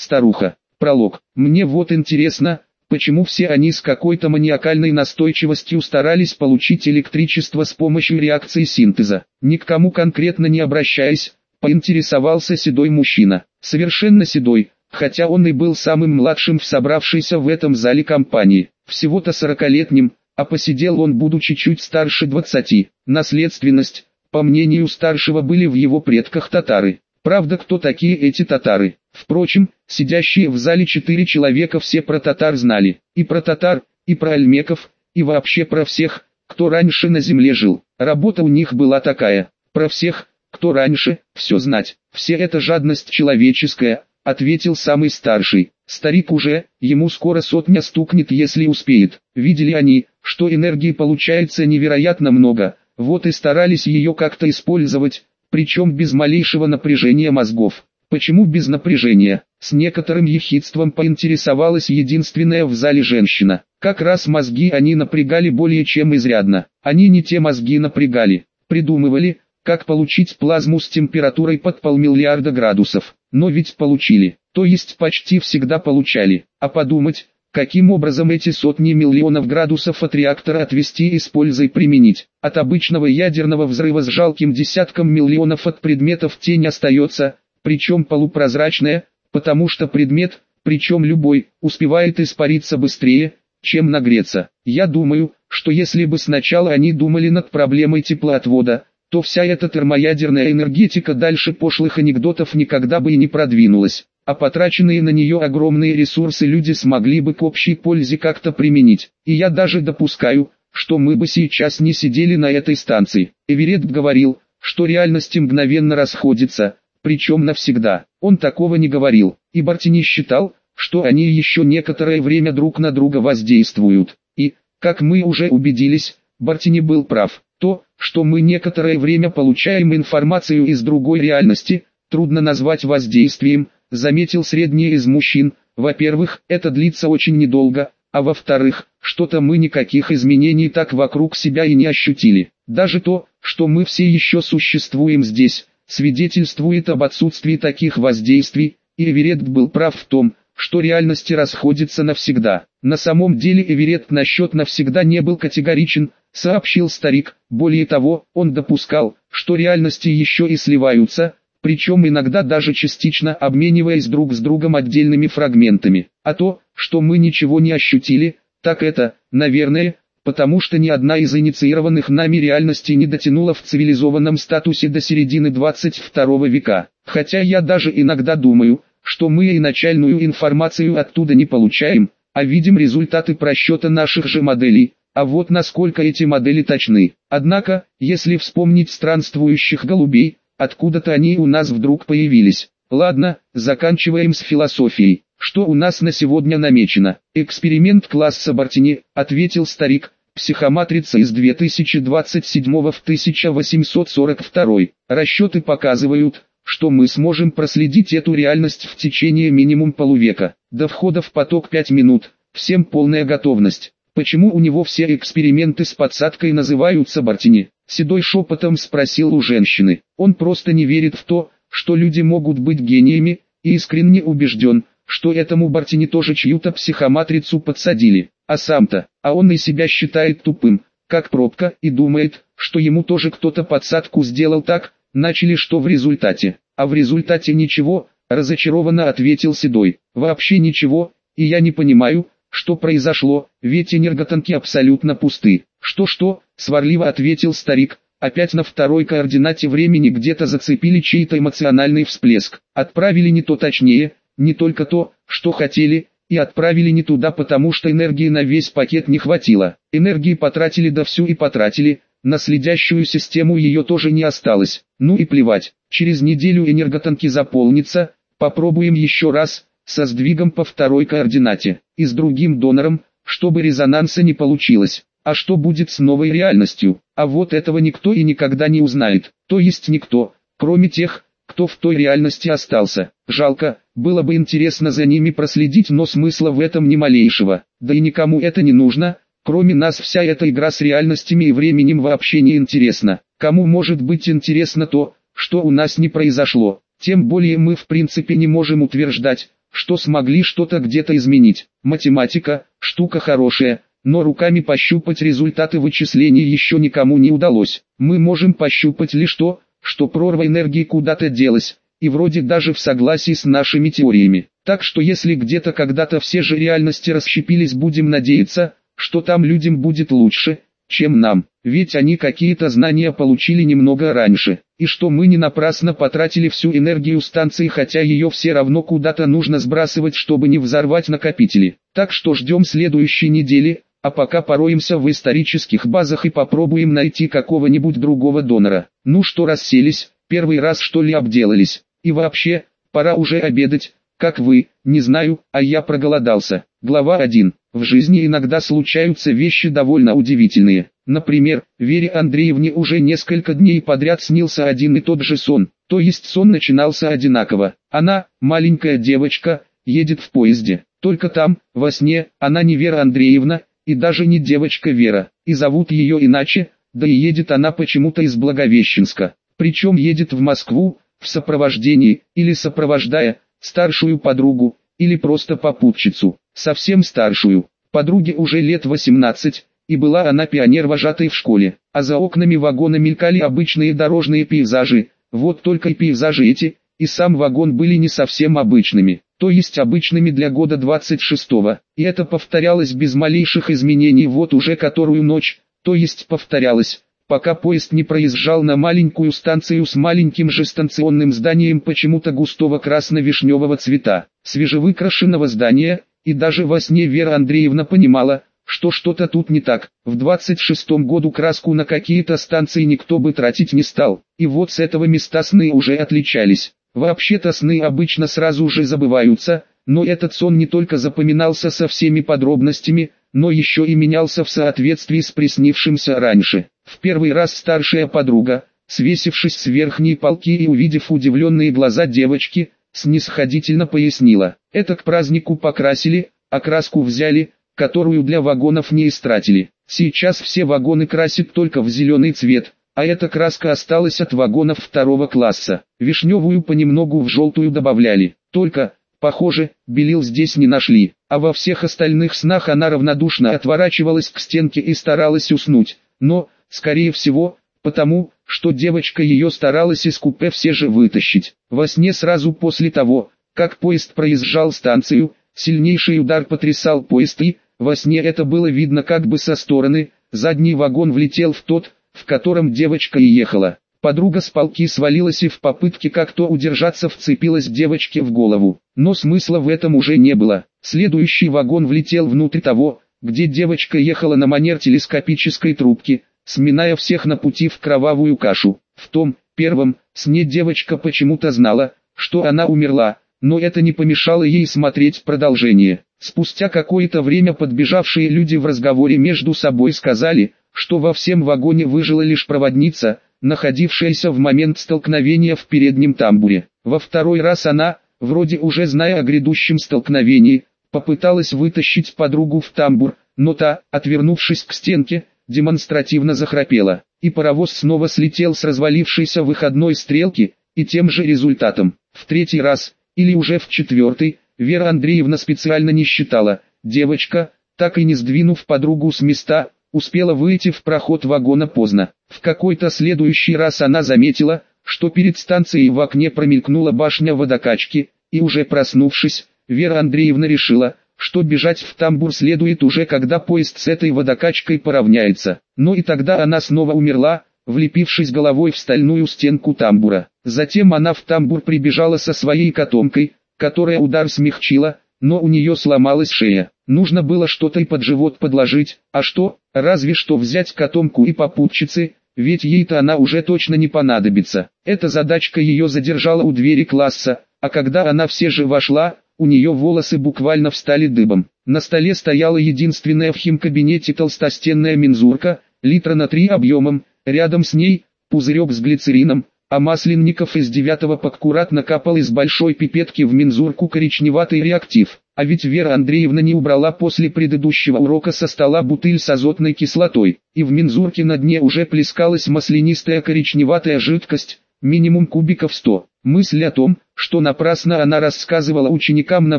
старуха. Пролог. Мне вот интересно, почему все они с какой-то маниакальной настойчивостью старались получить электричество с помощью реакции синтеза. Ни к кому конкретно не обращаясь, поинтересовался седой мужчина. Совершенно седой, хотя он и был самым младшим в собравшейся в этом зале компании. Всего-то сорокалетним, а посидел он будучи чуть старше двадцати. Наследственность, по мнению старшего были в его предках татары. Правда кто такие эти татары? Впрочем, сидящие в зале четыре человека все про татар знали. И про татар, и про альмеков, и вообще про всех, кто раньше на земле жил. Работа у них была такая. Про всех, кто раньше, все знать. Все это жадность человеческая, ответил самый старший. Старик уже, ему скоро сотня стукнет если успеет. Видели они, что энергии получается невероятно много, вот и старались ее как-то использовать, причем без малейшего напряжения мозгов. Почему без напряжения? С некоторым ехидством поинтересовалась единственная в зале женщина. Как раз мозги они напрягали более чем изрядно. Они не те мозги напрягали. Придумывали, как получить плазму с температурой под полмиллиарда градусов. Но ведь получили. То есть почти всегда получали. А подумать, Каким образом эти сотни миллионов градусов от реактора отвести и с пользой применить? От обычного ядерного взрыва с жалким десятком миллионов от предметов тень остается, причем полупрозрачная, потому что предмет, причем любой, успевает испариться быстрее, чем нагреться. Я думаю, что если бы сначала они думали над проблемой теплоотвода, то вся эта термоядерная энергетика дальше пошлых анекдотов никогда бы и не продвинулась а потраченные на нее огромные ресурсы люди смогли бы к общей пользе как-то применить. И я даже допускаю, что мы бы сейчас не сидели на этой станции. Эверетт говорил, что реальность мгновенно расходится, причем навсегда. Он такого не говорил, и Бартини считал, что они еще некоторое время друг на друга воздействуют. И, как мы уже убедились, Бартини был прав. То, что мы некоторое время получаем информацию из другой реальности, трудно назвать воздействием, заметил средний из мужчин. Во-первых, это длится очень недолго, а во-вторых, что-то мы никаких изменений так вокруг себя и не ощутили. Даже то, что мы все еще существуем здесь, свидетельствует об отсутствии таких воздействий, и Эверетт был прав в том, что реальности расходятся навсегда. На самом деле Эверетт насчет навсегда не был категоричен, сообщил старик, более того, он допускал, что реальности еще и сливаются, причем иногда даже частично обмениваясь друг с другом отдельными фрагментами. А то, что мы ничего не ощутили, так это, наверное, потому что ни одна из инициированных нами реальностей не дотянула в цивилизованном статусе до середины 22 века. Хотя я даже иногда думаю, что мы и начальную информацию оттуда не получаем, а видим результаты просчета наших же моделей, а вот насколько эти модели точны. Однако, если вспомнить странствующих голубей, Откуда-то они у нас вдруг появились. Ладно, заканчиваем с философией. Что у нас на сегодня намечено? Эксперимент класса Бартини, ответил старик. Психоматрица из 2027 в 1842. Расчеты показывают, что мы сможем проследить эту реальность в течение минимум полувека. До входа в поток 5 минут. Всем полная готовность. Почему у него все эксперименты с подсадкой называются Бартини? Седой шепотом спросил у женщины. Он просто не верит в то, что люди могут быть гениями, и искренне убежден, что этому Бартини тоже чью-то психоматрицу подсадили. А сам-то, а он и себя считает тупым, как пробка, и думает, что ему тоже кто-то подсадку сделал так, начали что в результате. А в результате ничего, разочарованно ответил Седой. Вообще ничего, и я не понимаю, что произошло, ведь энерготанки абсолютно пусты. Что-что, сварливо ответил старик, опять на второй координате времени где-то зацепили чей-то эмоциональный всплеск. Отправили не то точнее, не только то, что хотели, и отправили не туда потому что энергии на весь пакет не хватило. Энергии потратили да всю и потратили, на следящую систему ее тоже не осталось. Ну и плевать, через неделю энерготанки заполнится, попробуем еще раз, со сдвигом по второй координате, и с другим донором, чтобы резонанса не получилось. А что будет с новой реальностью? А вот этого никто и никогда не узнает. То есть никто, кроме тех, кто в той реальности остался. Жалко, было бы интересно за ними проследить, но смысла в этом ни малейшего. Да и никому это не нужно, кроме нас вся эта игра с реальностями и временем вообще не интересна. Кому может быть интересно то, что у нас не произошло? Тем более мы в принципе не можем утверждать, что смогли что-то где-то изменить. Математика – штука хорошая, но руками пощупать результаты вычислений еще никому не удалось. Мы можем пощупать лишь то, что прорва энергии куда-то делась, и вроде даже в согласии с нашими теориями. Так что если где-то когда-то все же реальности расщепились будем надеяться, что там людям будет лучше, чем нам, ведь они какие-то знания получили немного раньше, и что мы не напрасно потратили всю энергию станции, хотя ее все равно куда-то нужно сбрасывать, чтобы не взорвать накопители. Так что ждем следующей недели, а пока пороемся в исторических базах и попробуем найти какого-нибудь другого донора. Ну что расселись, первый раз что ли обделались, и вообще, пора уже обедать, как вы, не знаю, а я проголодался. Глава 1. В жизни иногда случаются вещи довольно удивительные. Например, Вере Андреевне уже несколько дней подряд снился один и тот же сон. То есть сон начинался одинаково. Она, маленькая девочка, едет в поезде. Только там, во сне, она не Вера Андреевна, и даже не девочка Вера, и зовут ее иначе, да и едет она почему-то из Благовещенска. Причем едет в Москву, в сопровождении, или сопровождая, старшую подругу, или просто попутчицу совсем старшую. Подруге уже лет 18, и была она пионер-вожатой в школе, а за окнами вагона мелькали обычные дорожные пейзажи, вот только и пейзажи эти, и сам вагон были не совсем обычными, то есть обычными для года 26-го, и это повторялось без малейших изменений вот уже которую ночь, то есть повторялось, пока поезд не проезжал на маленькую станцию с маленьким же станционным зданием почему-то густого красно-вишневого цвета, свежевыкрашенного здания, и даже во сне Вера Андреевна понимала, что что-то тут не так. В 26-м году краску на какие-то станции никто бы тратить не стал. И вот с этого места сны уже отличались. Вообще-то сны обычно сразу же забываются, но этот сон не только запоминался со всеми подробностями, но еще и менялся в соответствии с приснившимся раньше. В первый раз старшая подруга, свесившись с верхней полки и увидев удивленные глаза девочки, снисходительно пояснила. Это к празднику покрасили, а краску взяли, которую для вагонов не истратили. Сейчас все вагоны красят только в зеленый цвет, а эта краска осталась от вагонов второго класса. Вишневую понемногу в желтую добавляли. Только, похоже, белил здесь не нашли, а во всех остальных снах она равнодушно отворачивалась к стенке и старалась уснуть. Но, скорее всего, потому, что девочка ее старалась из купе все же вытащить. Во сне сразу после того, как поезд проезжал станцию, сильнейший удар потрясал поезд и, во сне это было видно как бы со стороны, задний вагон влетел в тот, в котором девочка и ехала. Подруга с полки свалилась и в попытке как-то удержаться вцепилась девочке в голову. Но смысла в этом уже не было. Следующий вагон влетел внутрь того, где девочка ехала на манер телескопической трубки, сминая всех на пути в кровавую кашу. В том, первом, сне девочка почему-то знала, что она умерла, но это не помешало ей смотреть продолжение. Спустя какое-то время подбежавшие люди в разговоре между собой сказали, что во всем вагоне выжила лишь проводница, находившаяся в момент столкновения в переднем тамбуре. Во второй раз она, вроде уже зная о грядущем столкновении, попыталась вытащить подругу в тамбур, но та, отвернувшись к стенке, демонстративно захрапела, и паровоз снова слетел с развалившейся выходной стрелки, и тем же результатом. В третий раз, или уже в четвертый, Вера Андреевна специально не считала, девочка, так и не сдвинув подругу с места, успела выйти в проход вагона поздно. В какой-то следующий раз она заметила, что перед станцией в окне промелькнула башня водокачки, и уже проснувшись, Вера Андреевна решила, что бежать в тамбур следует уже когда поезд с этой водокачкой поравняется. Но и тогда она снова умерла, влепившись головой в стальную стенку тамбура. Затем она в тамбур прибежала со своей котомкой, которая удар смягчила, но у нее сломалась шея. Нужно было что-то и под живот подложить, а что, разве что взять котомку и попутчицы, ведь ей-то она уже точно не понадобится. Эта задачка ее задержала у двери класса, а когда она все же вошла, у нее волосы буквально встали дыбом. На столе стояла единственная в химкабинете толстостенная мензурка, литра на три объемом, Рядом с ней пузырек с глицерином, а Масленников из девятого аккуратно капал из большой пипетки в мензурку коричневатый реактив. А ведь Вера Андреевна не убрала после предыдущего урока со стола бутыль с азотной кислотой, и в мензурке на дне уже плескалась маслянистая коричневатая жидкость, минимум кубиков 100. Мысль о том, что напрасно она рассказывала ученикам на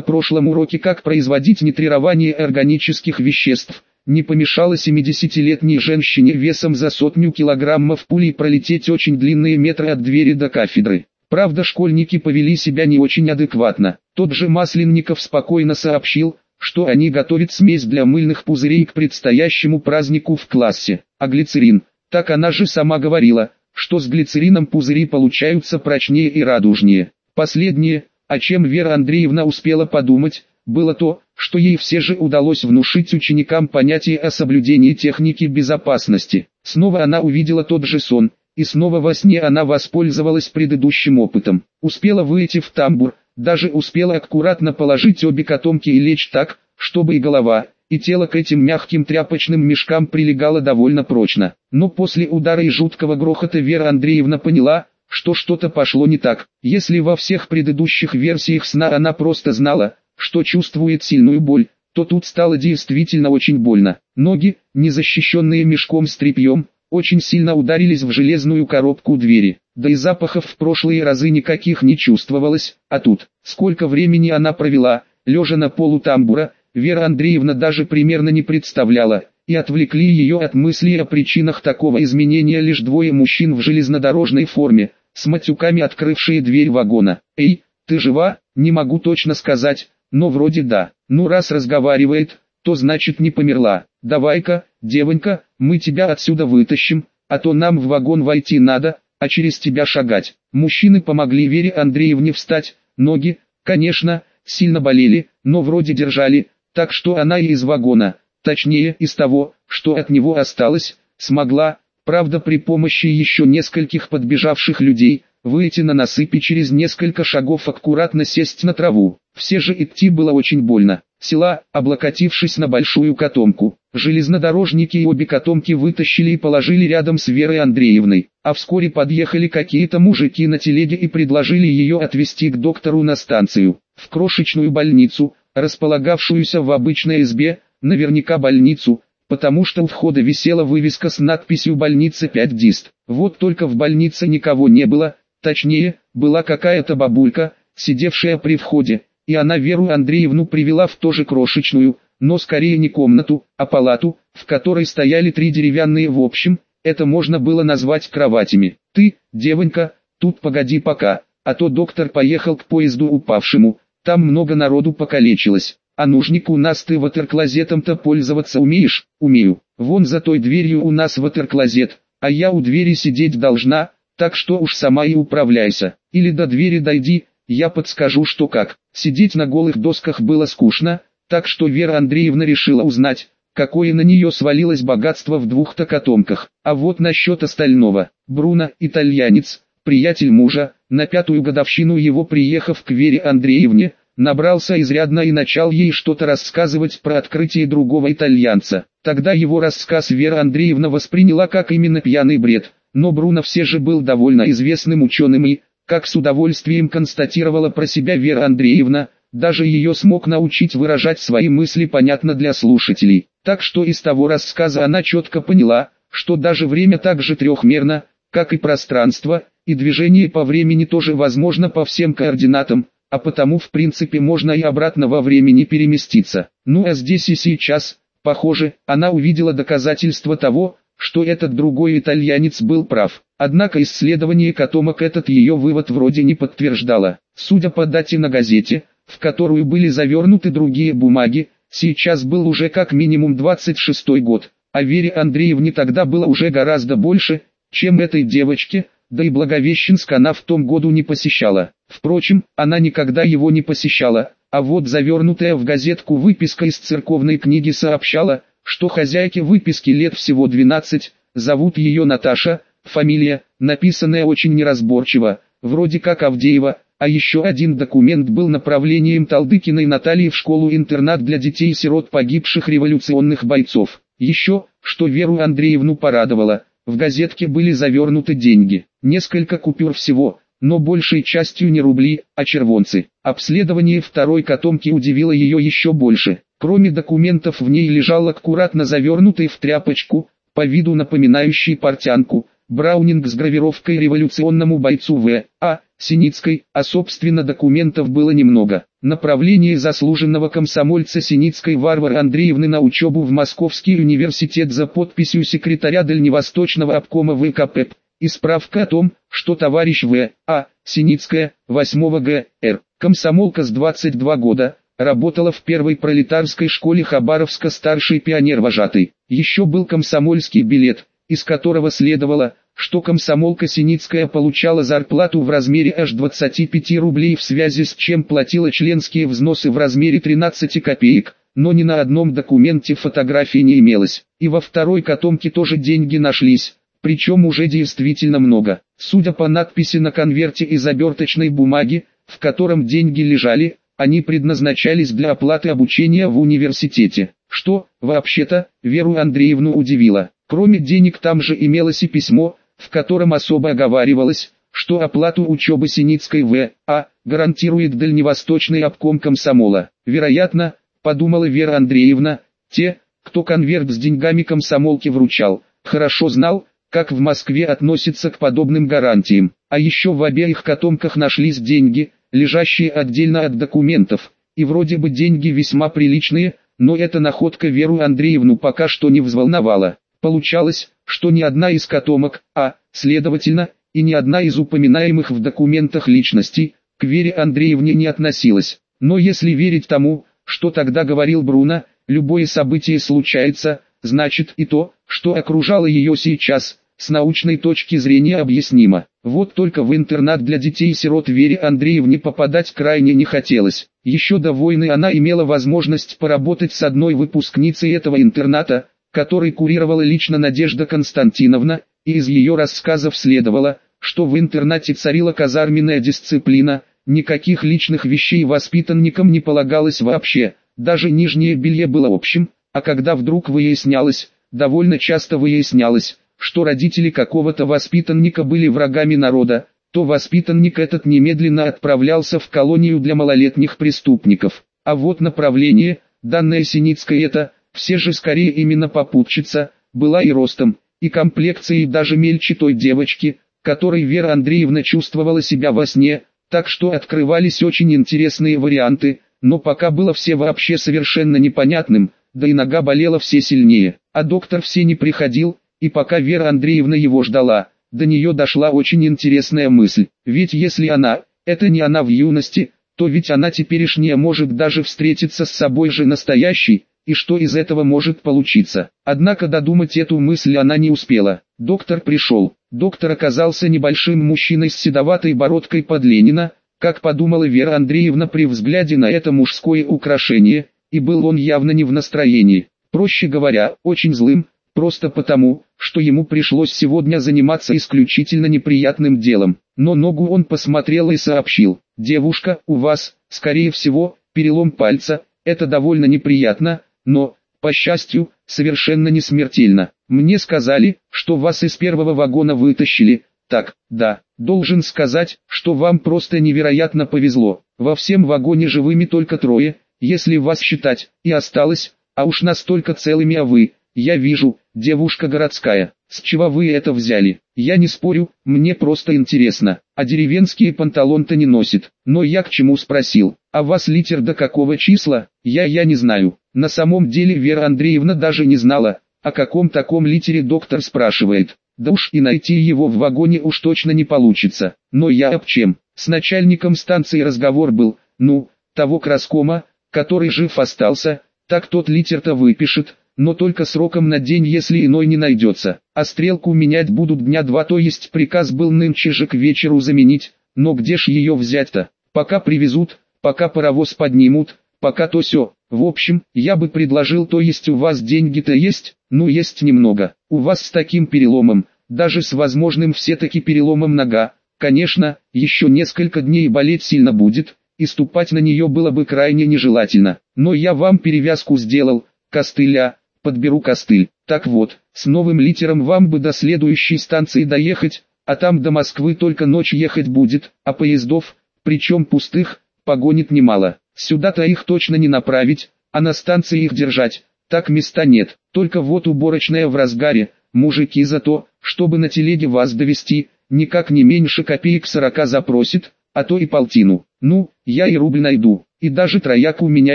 прошлом уроке как производить нитрирование органических веществ, не помешала 70-летней женщине весом за сотню килограммов пулей пролететь очень длинные метры от двери до кафедры. Правда школьники повели себя не очень адекватно. Тот же Масленников спокойно сообщил, что они готовят смесь для мыльных пузырей к предстоящему празднику в классе. А глицерин, так она же сама говорила, что с глицерином пузыри получаются прочнее и радужнее. Последнее, о чем Вера Андреевна успела подумать, было то, что ей все же удалось внушить ученикам понятие о соблюдении техники безопасности. Снова она увидела тот же сон, и снова во сне она воспользовалась предыдущим опытом. Успела выйти в тамбур, даже успела аккуратно положить обе котомки и лечь так, чтобы и голова, и тело к этим мягким тряпочным мешкам прилегало довольно прочно. Но после удара и жуткого грохота Вера Андреевна поняла, что что-то пошло не так. Если во всех предыдущих версиях сна она просто знала, что чувствует сильную боль, то тут стало действительно очень больно. Ноги, не защищенные мешком с тряпьем, очень сильно ударились в железную коробку двери. Да и запахов в прошлые разы никаких не чувствовалось, а тут, сколько времени она провела, лежа на полу тамбура, Вера Андреевна даже примерно не представляла, и отвлекли ее от мыслей о причинах такого изменения лишь двое мужчин в железнодорожной форме, с матюками открывшие дверь вагона. «Эй, ты жива?» «Не могу точно сказать, но вроде да. Ну раз разговаривает, то значит не померла. Давай-ка, девонька, мы тебя отсюда вытащим, а то нам в вагон войти надо, а через тебя шагать». Мужчины помогли Вере Андреевне встать, ноги, конечно, сильно болели, но вроде держали, так что она и из вагона, точнее из того, что от него осталось, смогла, правда при помощи еще нескольких подбежавших людей, выйти на насыпь и через несколько шагов аккуратно сесть на траву. Все же идти было очень больно. Села, облокотившись на большую котомку, железнодорожники и обе котомки вытащили и положили рядом с Верой Андреевной, а вскоре подъехали какие-то мужики на телеге и предложили ее отвезти к доктору на станцию, в крошечную больницу, располагавшуюся в обычной избе, наверняка больницу, потому что у входа висела вывеска с надписью «Больница 5 Дист». Вот только в больнице никого не было, точнее, была какая-то бабулька, сидевшая при входе, и она Веру Андреевну привела в тоже крошечную, но скорее не комнату, а палату, в которой стояли три деревянные в общем, это можно было назвать кроватями. «Ты, девонька, тут погоди пока, а то доктор поехал к поезду упавшему, там много народу покалечилось. А нужник у нас ты ватерклозетом-то пользоваться умеешь? Умею. Вон за той дверью у нас ватерклозет, а я у двери сидеть должна, так что уж сама и управляйся. Или до двери дойди, я подскажу что как. Сидеть на голых досках было скучно, так что Вера Андреевна решила узнать, какое на нее свалилось богатство в двух-то котомках. А вот насчет остального. Бруно, итальянец, приятель мужа, на пятую годовщину его приехав к Вере Андреевне, набрался изрядно и начал ей что-то рассказывать про открытие другого итальянца. Тогда его рассказ Вера Андреевна восприняла как именно пьяный бред, но Бруно все же был довольно известным ученым и, как с удовольствием констатировала про себя Вера Андреевна, даже ее смог научить выражать свои мысли понятно для слушателей. Так что из того рассказа она четко поняла, что даже время так же трехмерно, как и пространство, и движение по времени тоже возможно по всем координатам, а потому в принципе можно и обратно во времени переместиться. Ну а здесь и сейчас, похоже, она увидела доказательство того, что этот другой итальянец был прав. Однако исследование котомок этот ее вывод вроде не подтверждало. Судя по дате на газете, в которую были завернуты другие бумаги, сейчас был уже как минимум 26 год, а Вере Андреевне тогда было уже гораздо больше, чем этой девочке, да и Благовещенск она в том году не посещала. Впрочем, она никогда его не посещала, а вот завернутая в газетку выписка из церковной книги сообщала, что хозяйке выписки лет всего 12, зовут ее Наташа, фамилия, написанная очень неразборчиво, вроде как Авдеева, а еще один документ был направлением Талдыкиной Натальи в школу-интернат для детей-сирот погибших революционных бойцов. Еще, что Веру Андреевну порадовало, в газетке были завернуты деньги, несколько купюр всего, но большей частью не рубли, а червонцы. Обследование второй котомки удивило ее еще больше. Кроме документов в ней лежал аккуратно завернутый в тряпочку, по виду напоминающий портянку, Браунинг с гравировкой революционному бойцу В. А. Синицкой, а собственно документов было немного. Направление заслуженного комсомольца Синицкой Варвары Андреевны на учебу в Московский университет за подписью секретаря Дальневосточного обкома ВКП и справка о том, что товарищ В. А. Синицкая, 8 Г. Р. Комсомолка с 22 года, работала в первой пролетарской школе Хабаровска старший пионер-вожатый. Еще был комсомольский билет, из которого следовало, что комсомолка Синицкая получала зарплату в размере аж 25 рублей в связи с чем платила членские взносы в размере 13 копеек, но ни на одном документе фотографии не имелось. И во второй котомке тоже деньги нашлись, причем уже действительно много. Судя по надписи на конверте из оберточной бумаги, в котором деньги лежали, они предназначались для оплаты обучения в университете, что, вообще-то, Веру Андреевну удивило. Кроме денег там же имелось и письмо, в котором особо оговаривалось, что оплату учебы Синицкой В. А. гарантирует Дальневосточный обком комсомола. Вероятно, подумала Вера Андреевна, те, кто конверт с деньгами комсомолке вручал, хорошо знал, как в Москве относятся к подобным гарантиям. А еще в обеих котомках нашлись деньги, лежащие отдельно от документов, и вроде бы деньги весьма приличные, но эта находка Веру Андреевну пока что не взволновала. Получалось, что ни одна из котомок, а, следовательно, и ни одна из упоминаемых в документах личностей, к Вере Андреевне не относилась. Но если верить тому, что тогда говорил Бруно, любое событие случается, значит и то, что окружало ее сейчас, с научной точки зрения объяснимо. Вот только в интернат для детей-сирот Вере Андреевне попадать крайне не хотелось. Еще до войны она имела возможность поработать с одной выпускницей этого интерната, который курировала лично Надежда Константиновна, и из ее рассказов следовало, что в интернате царила казарменная дисциплина, никаких личных вещей воспитанникам не полагалось вообще, даже нижнее белье было общим, а когда вдруг выяснялось, довольно часто выяснялось, что родители какого-то воспитанника были врагами народа, то воспитанник этот немедленно отправлялся в колонию для малолетних преступников. А вот направление, данное Синицкой это, все же скорее именно попутчица, была и ростом, и комплекцией даже мельче той девочки, которой Вера Андреевна чувствовала себя во сне, так что открывались очень интересные варианты, но пока было все вообще совершенно непонятным, да и нога болела все сильнее, а доктор все не приходил, и пока Вера Андреевна его ждала, до нее дошла очень интересная мысль, ведь если она, это не она в юности, то ведь она теперешняя может даже встретиться с собой же настоящей, и что из этого может получиться. Однако додумать эту мысль она не успела. Доктор пришел. Доктор оказался небольшим мужчиной с седоватой бородкой под Ленина, как подумала Вера Андреевна при взгляде на это мужское украшение, и был он явно не в настроении. Проще говоря, очень злым, просто потому, что ему пришлось сегодня заниматься исключительно неприятным делом. Но ногу он посмотрел и сообщил, «Девушка, у вас, скорее всего, перелом пальца, это довольно неприятно, но, по счастью, совершенно не смертельно. Мне сказали, что вас из первого вагона вытащили. Так, да, должен сказать, что вам просто невероятно повезло. Во всем вагоне живыми только трое, если вас считать, и осталось, а уж настолько целыми а вы, я вижу, девушка городская. С чего вы это взяли? Я не спорю, мне просто интересно. А деревенские панталон-то не носит. Но я к чему спросил? А вас литер до какого числа? Я я не знаю. На самом деле Вера Андреевна даже не знала, о каком таком литере доктор спрашивает. Да уж и найти его в вагоне уж точно не получится. Но я об чем? С начальником станции разговор был, ну, того краскома, который жив остался, так тот литер-то выпишет, но только сроком на день, если иной не найдется. А стрелку менять будут дня два, то есть приказ был нынче же к вечеру заменить, но где ж ее взять-то? Пока привезут, пока паровоз поднимут, пока то все. В общем, я бы предложил, то есть у вас деньги-то есть, ну есть немного. У вас с таким переломом, даже с возможным все-таки переломом нога, конечно, еще несколько дней болеть сильно будет, и ступать на нее было бы крайне нежелательно. Но я вам перевязку сделал, костыля, подберу костыль. Так вот, с новым литером вам бы до следующей станции доехать, а там до Москвы только ночь ехать будет, а поездов, причем пустых, погонит немало. Сюда-то их точно не направить, а на станции их держать, так места нет. Только вот уборочная в разгаре, мужики за то, чтобы на телеге вас довести, никак не меньше копеек сорока запросит, а то и полтину. Ну, я и рубль найду, и даже трояк у меня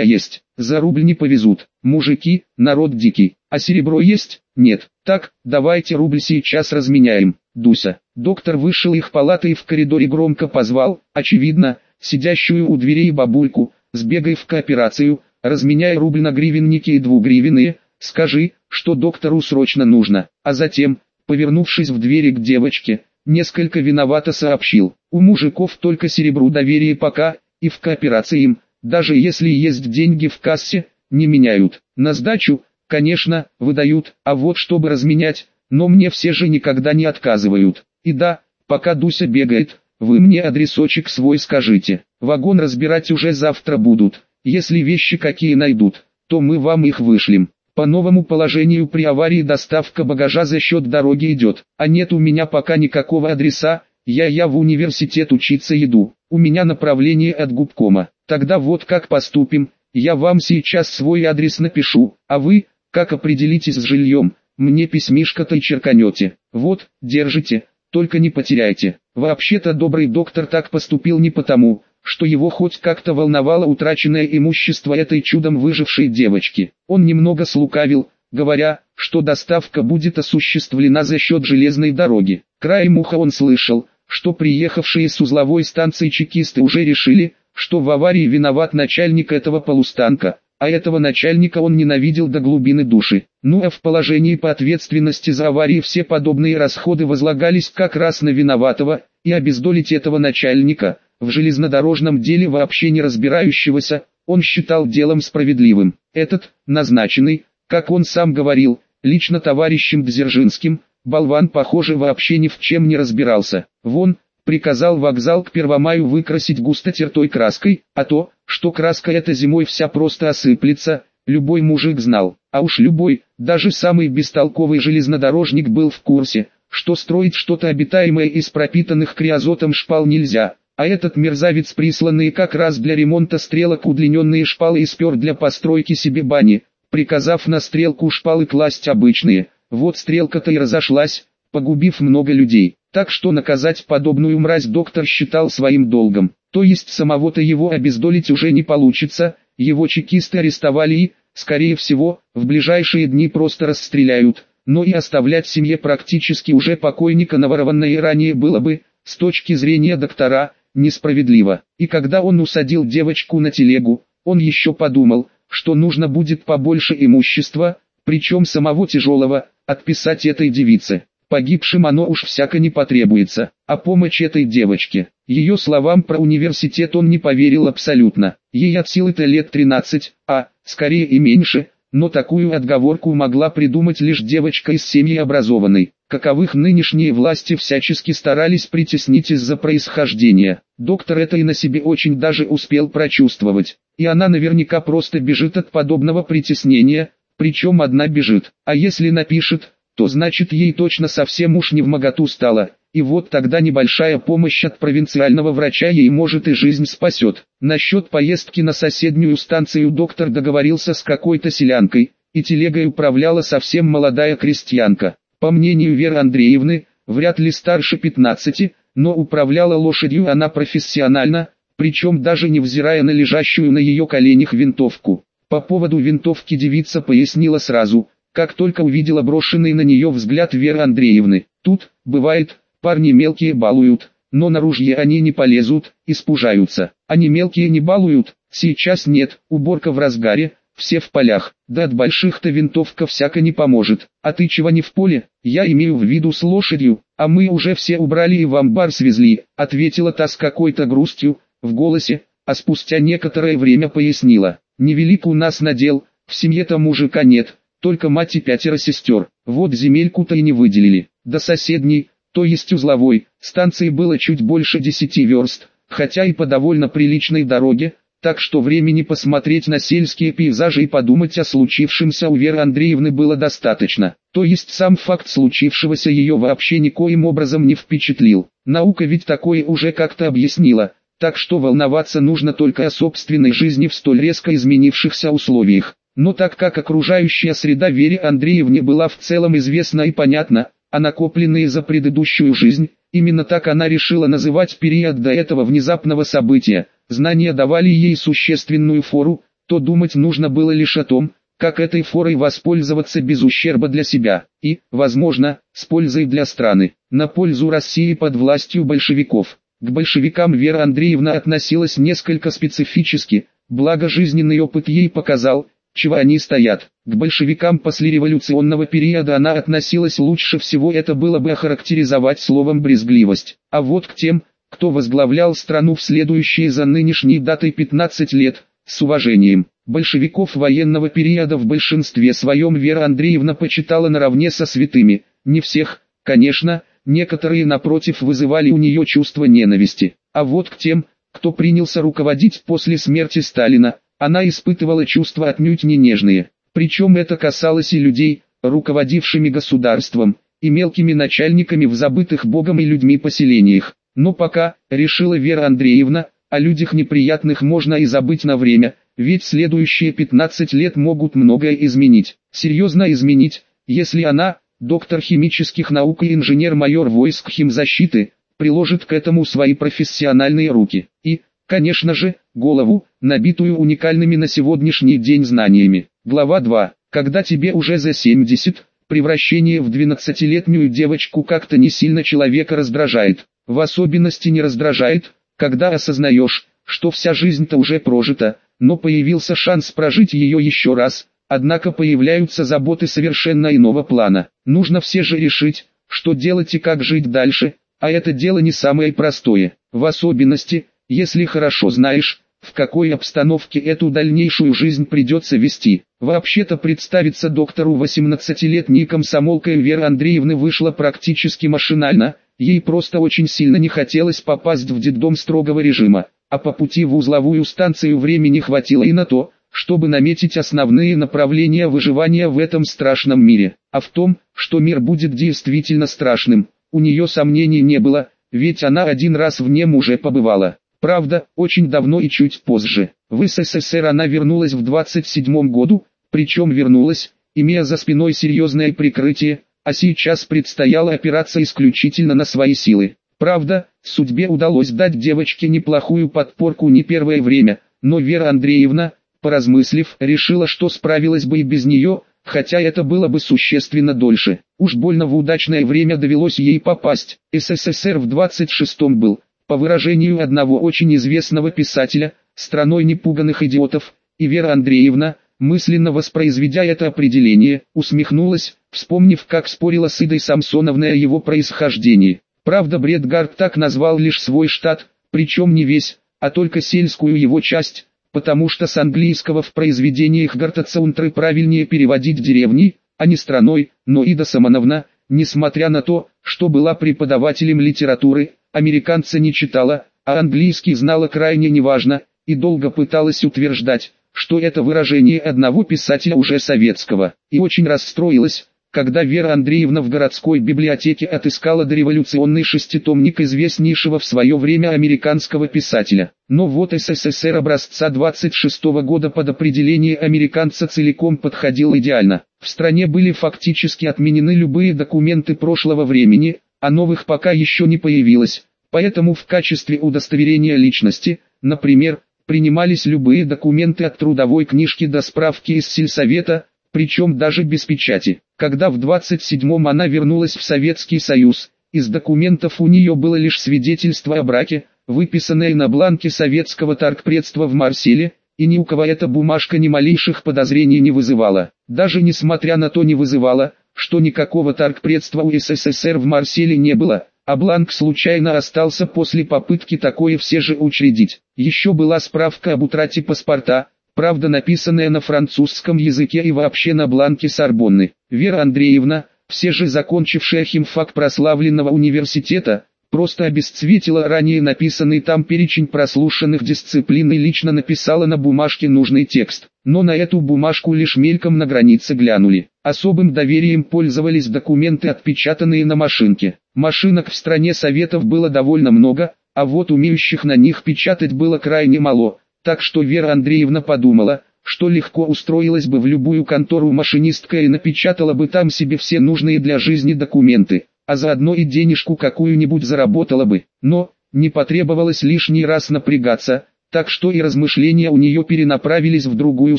есть, за рубль не повезут. Мужики, народ дикий, а серебро есть? Нет. Так, давайте рубль сейчас разменяем. Дуся. Доктор вышел их палаты и в коридоре громко позвал, очевидно, сидящую у дверей бабульку, сбегай в кооперацию, разменяй рубль на гривенники и двугривенные, скажи, что доктору срочно нужно, а затем, повернувшись в двери к девочке, несколько виновато сообщил, у мужиков только серебру доверие пока, и в кооперации им, даже если есть деньги в кассе, не меняют, на сдачу, конечно, выдают, а вот чтобы разменять, но мне все же никогда не отказывают, и да, пока Дуся бегает, вы мне адресочек свой скажите, вагон разбирать уже завтра будут, если вещи какие найдут, то мы вам их вышлем. По новому положению при аварии доставка багажа за счет дороги идет, а нет у меня пока никакого адреса, я я в университет учиться иду, у меня направление от губкома. Тогда вот как поступим, я вам сейчас свой адрес напишу, а вы, как определитесь с жильем, мне письмишко-то и черканете. Вот, держите, только не потеряйте. Вообще-то добрый доктор так поступил не потому, что его хоть как-то волновало утраченное имущество этой чудом выжившей девочки. Он немного слукавил, говоря, что доставка будет осуществлена за счет железной дороги. Краем уха он слышал, что приехавшие с узловой станции чекисты уже решили, что в аварии виноват начальник этого полустанка, а этого начальника он ненавидел до глубины души. Ну а в положении по ответственности за аварии все подобные расходы возлагались как раз на виноватого, и обездолить этого начальника – в железнодорожном деле вообще не разбирающегося, он считал делом справедливым. Этот, назначенный, как он сам говорил, лично товарищем Дзержинским, болван, похоже, вообще ни в чем не разбирался. Вон, приказал вокзал к Первомаю выкрасить густотертой краской, а то, что краска эта зимой вся просто осыплется, любой мужик знал. А уж любой, даже самый бестолковый железнодорожник был в курсе, что строить что-то обитаемое из пропитанных криозотом шпал нельзя, а этот мерзавец присланные как раз для ремонта стрелок удлиненные шпалы испер для постройки себе бани, приказав на стрелку шпалы класть обычные. Вот стрелка-то и разошлась, погубив много людей. Так что наказать подобную мразь доктор считал своим долгом. То есть самого-то его обездолить уже не получится, его чекисты арестовали и, скорее всего, в ближайшие дни просто расстреляют. Но и оставлять семье практически уже покойника наворованное ранее было бы, с точки зрения доктора, несправедливо. И когда он усадил девочку на телегу, он еще подумал, что нужно будет побольше имущества, причем самого тяжелого, отписать этой девице. Погибшим оно уж всяко не потребуется, а помощь этой девочке. Ее словам про университет он не поверил абсолютно. Ей от силы-то лет 13, а, скорее и меньше, но такую отговорку могла придумать лишь девочка из семьи образованной каковых нынешние власти всячески старались притеснить из-за происхождения. Доктор это и на себе очень даже успел прочувствовать, и она наверняка просто бежит от подобного притеснения, причем одна бежит, а если напишет, то значит ей точно совсем уж не в моготу стало, и вот тогда небольшая помощь от провинциального врача ей может и жизнь спасет. Насчет поездки на соседнюю станцию доктор договорился с какой-то селянкой, и телегой управляла совсем молодая крестьянка. По мнению Веры Андреевны, вряд ли старше 15, но управляла лошадью она профессионально, причем даже не взирая на лежащую на ее коленях винтовку. По поводу винтовки девица пояснила сразу, как только увидела брошенный на нее взгляд Веры Андреевны. Тут, бывает, парни мелкие балуют, но на ружье они не полезут, испужаются. Они мелкие не балуют, сейчас нет, уборка в разгаре, все в полях, да от больших-то винтовка всяко не поможет. А ты чего не в поле? Я имею в виду с лошадью, а мы уже все убрали и в амбар свезли, ответила та с какой-то грустью, в голосе, а спустя некоторое время пояснила. Невелик у нас надел, в семье-то мужика нет, только мать и пятеро сестер, вот земельку-то и не выделили. До соседней, то есть узловой, станции было чуть больше десяти верст, хотя и по довольно приличной дороге, так что времени посмотреть на сельские пейзажи и подумать о случившемся у Веры Андреевны было достаточно. То есть сам факт случившегося ее вообще никоим образом не впечатлил. Наука ведь такое уже как-то объяснила, так что волноваться нужно только о собственной жизни в столь резко изменившихся условиях. Но так как окружающая среда Вере Андреевне была в целом известна и понятна, а накопленные за предыдущую жизнь, именно так она решила называть период до этого внезапного события, знания давали ей существенную фору, то думать нужно было лишь о том, как этой форой воспользоваться без ущерба для себя, и, возможно, с пользой для страны, на пользу России под властью большевиков. К большевикам Вера Андреевна относилась несколько специфически, благо жизненный опыт ей показал, чего они стоят. К большевикам послереволюционного периода она относилась лучше всего это было бы охарактеризовать словом брезгливость. А вот к тем, кто возглавлял страну в следующие за нынешней датой 15 лет, с уважением. Большевиков военного периода в большинстве своем Вера Андреевна почитала наравне со святыми, не всех, конечно, некоторые напротив вызывали у нее чувство ненависти. А вот к тем, кто принялся руководить после смерти Сталина, она испытывала чувства отнюдь не нежные. Причем это касалось и людей, руководившими государством, и мелкими начальниками в забытых Богом и людьми поселениях. Но пока, решила Вера Андреевна, о людях неприятных можно и забыть на время, ведь следующие 15 лет могут многое изменить. Серьезно изменить, если она, доктор химических наук и инженер-майор войск химзащиты, приложит к этому свои профессиональные руки. И, конечно же, голову, набитую уникальными на сегодняшний день знаниями. Глава 2. Когда тебе уже за 70, превращение в 12-летнюю девочку как-то не сильно человека раздражает. В особенности не раздражает, когда осознаешь, что вся жизнь-то уже прожита, но появился шанс прожить ее еще раз, однако появляются заботы совершенно иного плана. Нужно все же решить, что делать и как жить дальше, а это дело не самое простое, в особенности, если хорошо знаешь, в какой обстановке эту дальнейшую жизнь придется вести. Вообще-то представиться доктору 18-летней комсомолкой Веры Андреевны вышло практически машинально, ей просто очень сильно не хотелось попасть в детдом строгого режима а по пути в узловую станцию времени хватило и на то, чтобы наметить основные направления выживания в этом страшном мире. А в том, что мир будет действительно страшным, у нее сомнений не было, ведь она один раз в нем уже побывала. Правда, очень давно и чуть позже. В СССР она вернулась в 27 году, причем вернулась, имея за спиной серьезное прикрытие, а сейчас предстояла опираться исключительно на свои силы. Правда, судьбе удалось дать девочке неплохую подпорку не первое время, но Вера Андреевна, поразмыслив, решила, что справилась бы и без нее, хотя это было бы существенно дольше. Уж больно в удачное время довелось ей попасть. СССР в 26-м был, по выражению одного очень известного писателя, страной непуганных идиотов, и Вера Андреевна, мысленно воспроизведя это определение, усмехнулась, вспомнив как спорила с Идой Самсоновной о его происхождении. Правда Бредгард так назвал лишь свой штат, причем не весь, а только сельскую его часть, потому что с английского в произведениях Гартацаунтры правильнее переводить деревни, а не страной, но Ида Самоновна, несмотря на то, что была преподавателем литературы, американца не читала, а английский знала крайне неважно, и долго пыталась утверждать, что это выражение одного писателя уже советского, и очень расстроилась, когда Вера Андреевна в городской библиотеке отыскала дореволюционный шеститомник известнейшего в свое время американского писателя. Но вот СССР образца 26 -го года под определение американца целиком подходил идеально. В стране были фактически отменены любые документы прошлого времени, а новых пока еще не появилось. Поэтому в качестве удостоверения личности, например, принимались любые документы от трудовой книжки до справки из сельсовета, причем даже без печати. Когда в 27-м она вернулась в Советский Союз, из документов у нее было лишь свидетельство о браке, выписанное на бланке советского торгпредства в Марселе, и ни у кого эта бумажка ни малейших подозрений не вызывала. Даже несмотря на то не вызывала, что никакого торгпредства у СССР в Марселе не было, а бланк случайно остался после попытки такое все же учредить. Еще была справка об утрате паспорта, правда написанная на французском языке и вообще на бланке Сорбонны. Вера Андреевна, все же закончившая химфак прославленного университета, просто обесцветила ранее написанный там перечень прослушанных дисциплин и лично написала на бумажке нужный текст. Но на эту бумажку лишь мельком на границе глянули. Особым доверием пользовались документы, отпечатанные на машинке. Машинок в стране советов было довольно много, а вот умеющих на них печатать было крайне мало так что Вера Андреевна подумала, что легко устроилась бы в любую контору машинисткой и напечатала бы там себе все нужные для жизни документы, а заодно и денежку какую-нибудь заработала бы. Но, не потребовалось лишний раз напрягаться, так что и размышления у нее перенаправились в другую